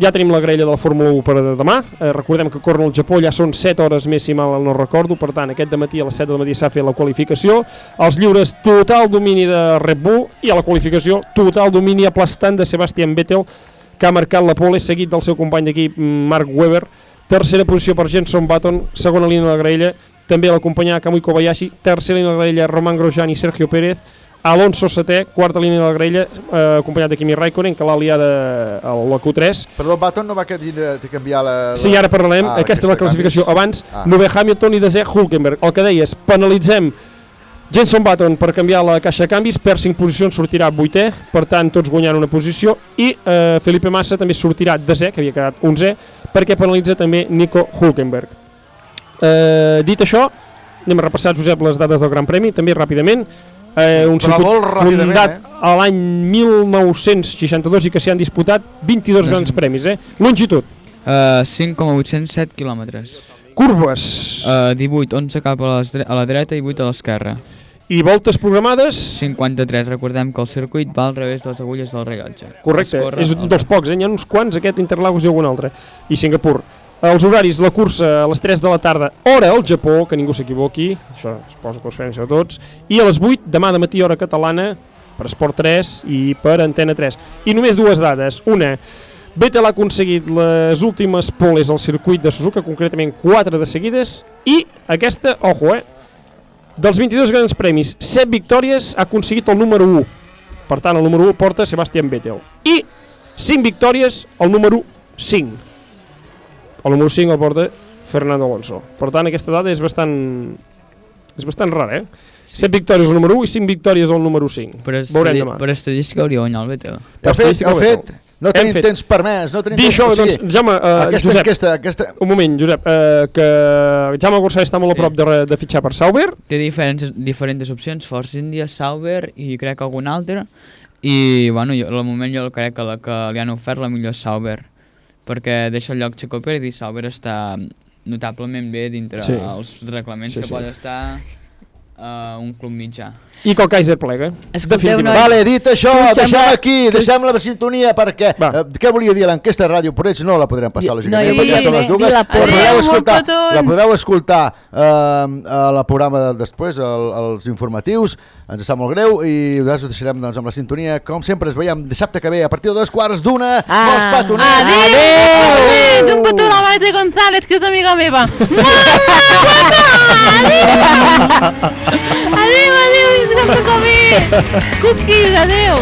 ja tenim la grella de la Fórmula 1 per demà. Eh, recordem que corren al Japó, ja són 7 hores més, si mal no recordo. Per tant, aquest matí a les 7 del matí s'ha fet la qualificació. Els lliures, total domini de Red Bull i a la qualificació, total domini aplastant de Sebastian Vettel, que ha marcat la pole, seguit del seu company d'equip Mark Webber. Tercera posició per Jenson Button, segona línia de la graella, també l'acompanyà Kamui Kobayashi, tercera línia de la graella Roman Grosjean i Sergio Pérez, Alonso setè, quarta línia de la graella, eh, acompanyat de Kimi Raikkonen, que l'ha liat a la Q3. Perdó, Baton no va a canviar la... la... Sí, ara parlarem. Ah, Aquesta és la classificació. canvis. Abans, Ah. Nové Hamilton i desè Hulkenberg. El que deies, penalitzem Jenson Button per canviar la caixa de canvis, per 5 posicions sortirà vuitè, per tant tots guanyant una posició, i eh, Felipe Massa també sortirà desè, que havia quedat 11è, perquè penalitza també Nico Hulkenberg. Eh, dit això, anem a repassar, Josep, les dades del Gran Premi, també ràpidament. Eh, un Però circuit fundat eh? a l'any 1962 i que s'hi han disputat 22 grans premis. Eh? Longitud, Uh, 5,807 quilòmetres. Curves. Uh, 18, 11 cap a, les, a la dreta i 8 a l'esquerra. I voltes programades? 53, recordem que el circuit va al revés de les agulles del rellotge. Correcte, és un dels pocs, eh? n'hi ha uns quants, aquest Interlagos i algun altre. I Singapur. Els horaris, la cursa a les 3 de la tarda, hora al Japó, que ningú s'equivoqui, això suposo que us fem a tots, i a les 8 demà de matí, hora catalana, per Esport 3 i per Antena 3. I només dues dades. Una, Vettel ha aconseguit les últimes poles al circuit de Suzuka, concretament 4 de seguides, i aquesta, ojo, eh, dels 22 grans premis, 7 victòries, ha aconseguit el número 1. Per tant, el número 1 porta Sebastian Vettel. I 5 victòries, el número 5. El número 5 el porta Fernando Alonso. Per tant, aquesta dada és bastant... És bastant rara, eh? 7 victòries el número 1 i 5 victòries el número 5. Per, Veurem demà. per estadística hauria guanyat el Vettel. Heu fet, heu fet? No tenim fet. temps per més, no tenim Dir temps. això, o sigui, doncs, Jaume, uh, aquesta Josep, enquesta, aquesta... un moment, Josep, uh, que Jaume Gorsà està molt a prop de, re- de fitxar per Sauber, Té diferents, diferents opcions, Force India, Sauber i crec que algun altre. I, bueno, jo, al moment jo crec que la que li han ofert la millor és Sauber, perquè deixa el lloc Checo Pérez i Sauber està notablement bé dintre Sí. els reglaments Sí, que sí. pot estar uh, un club mitjà. i que el Kaiser plega. Escolteu, nois, Vale, dit això, que deixem sembla aquí, que deixem la sintonia perquè... Eh, què volia dir l'enquesta de Ràdio Porreig? No la podrem passar, lògicament, no, perquè volia són les dues. la La podeu Adéu, escoltar, la podeu escoltar eh, a la programa de després, el, els informatius. Ens sap molt greu i nosaltres ho deixarem doncs, amb la sintonia. Com sempre, ens veiem dissabte que ve a partir de dos quarts d'una. Ah. Molts petonets! Adéu! Adéu! Un petó a la Maite González, que és amiga meva. adéu, adéu, i dissabte que ve. Cookies, adéu.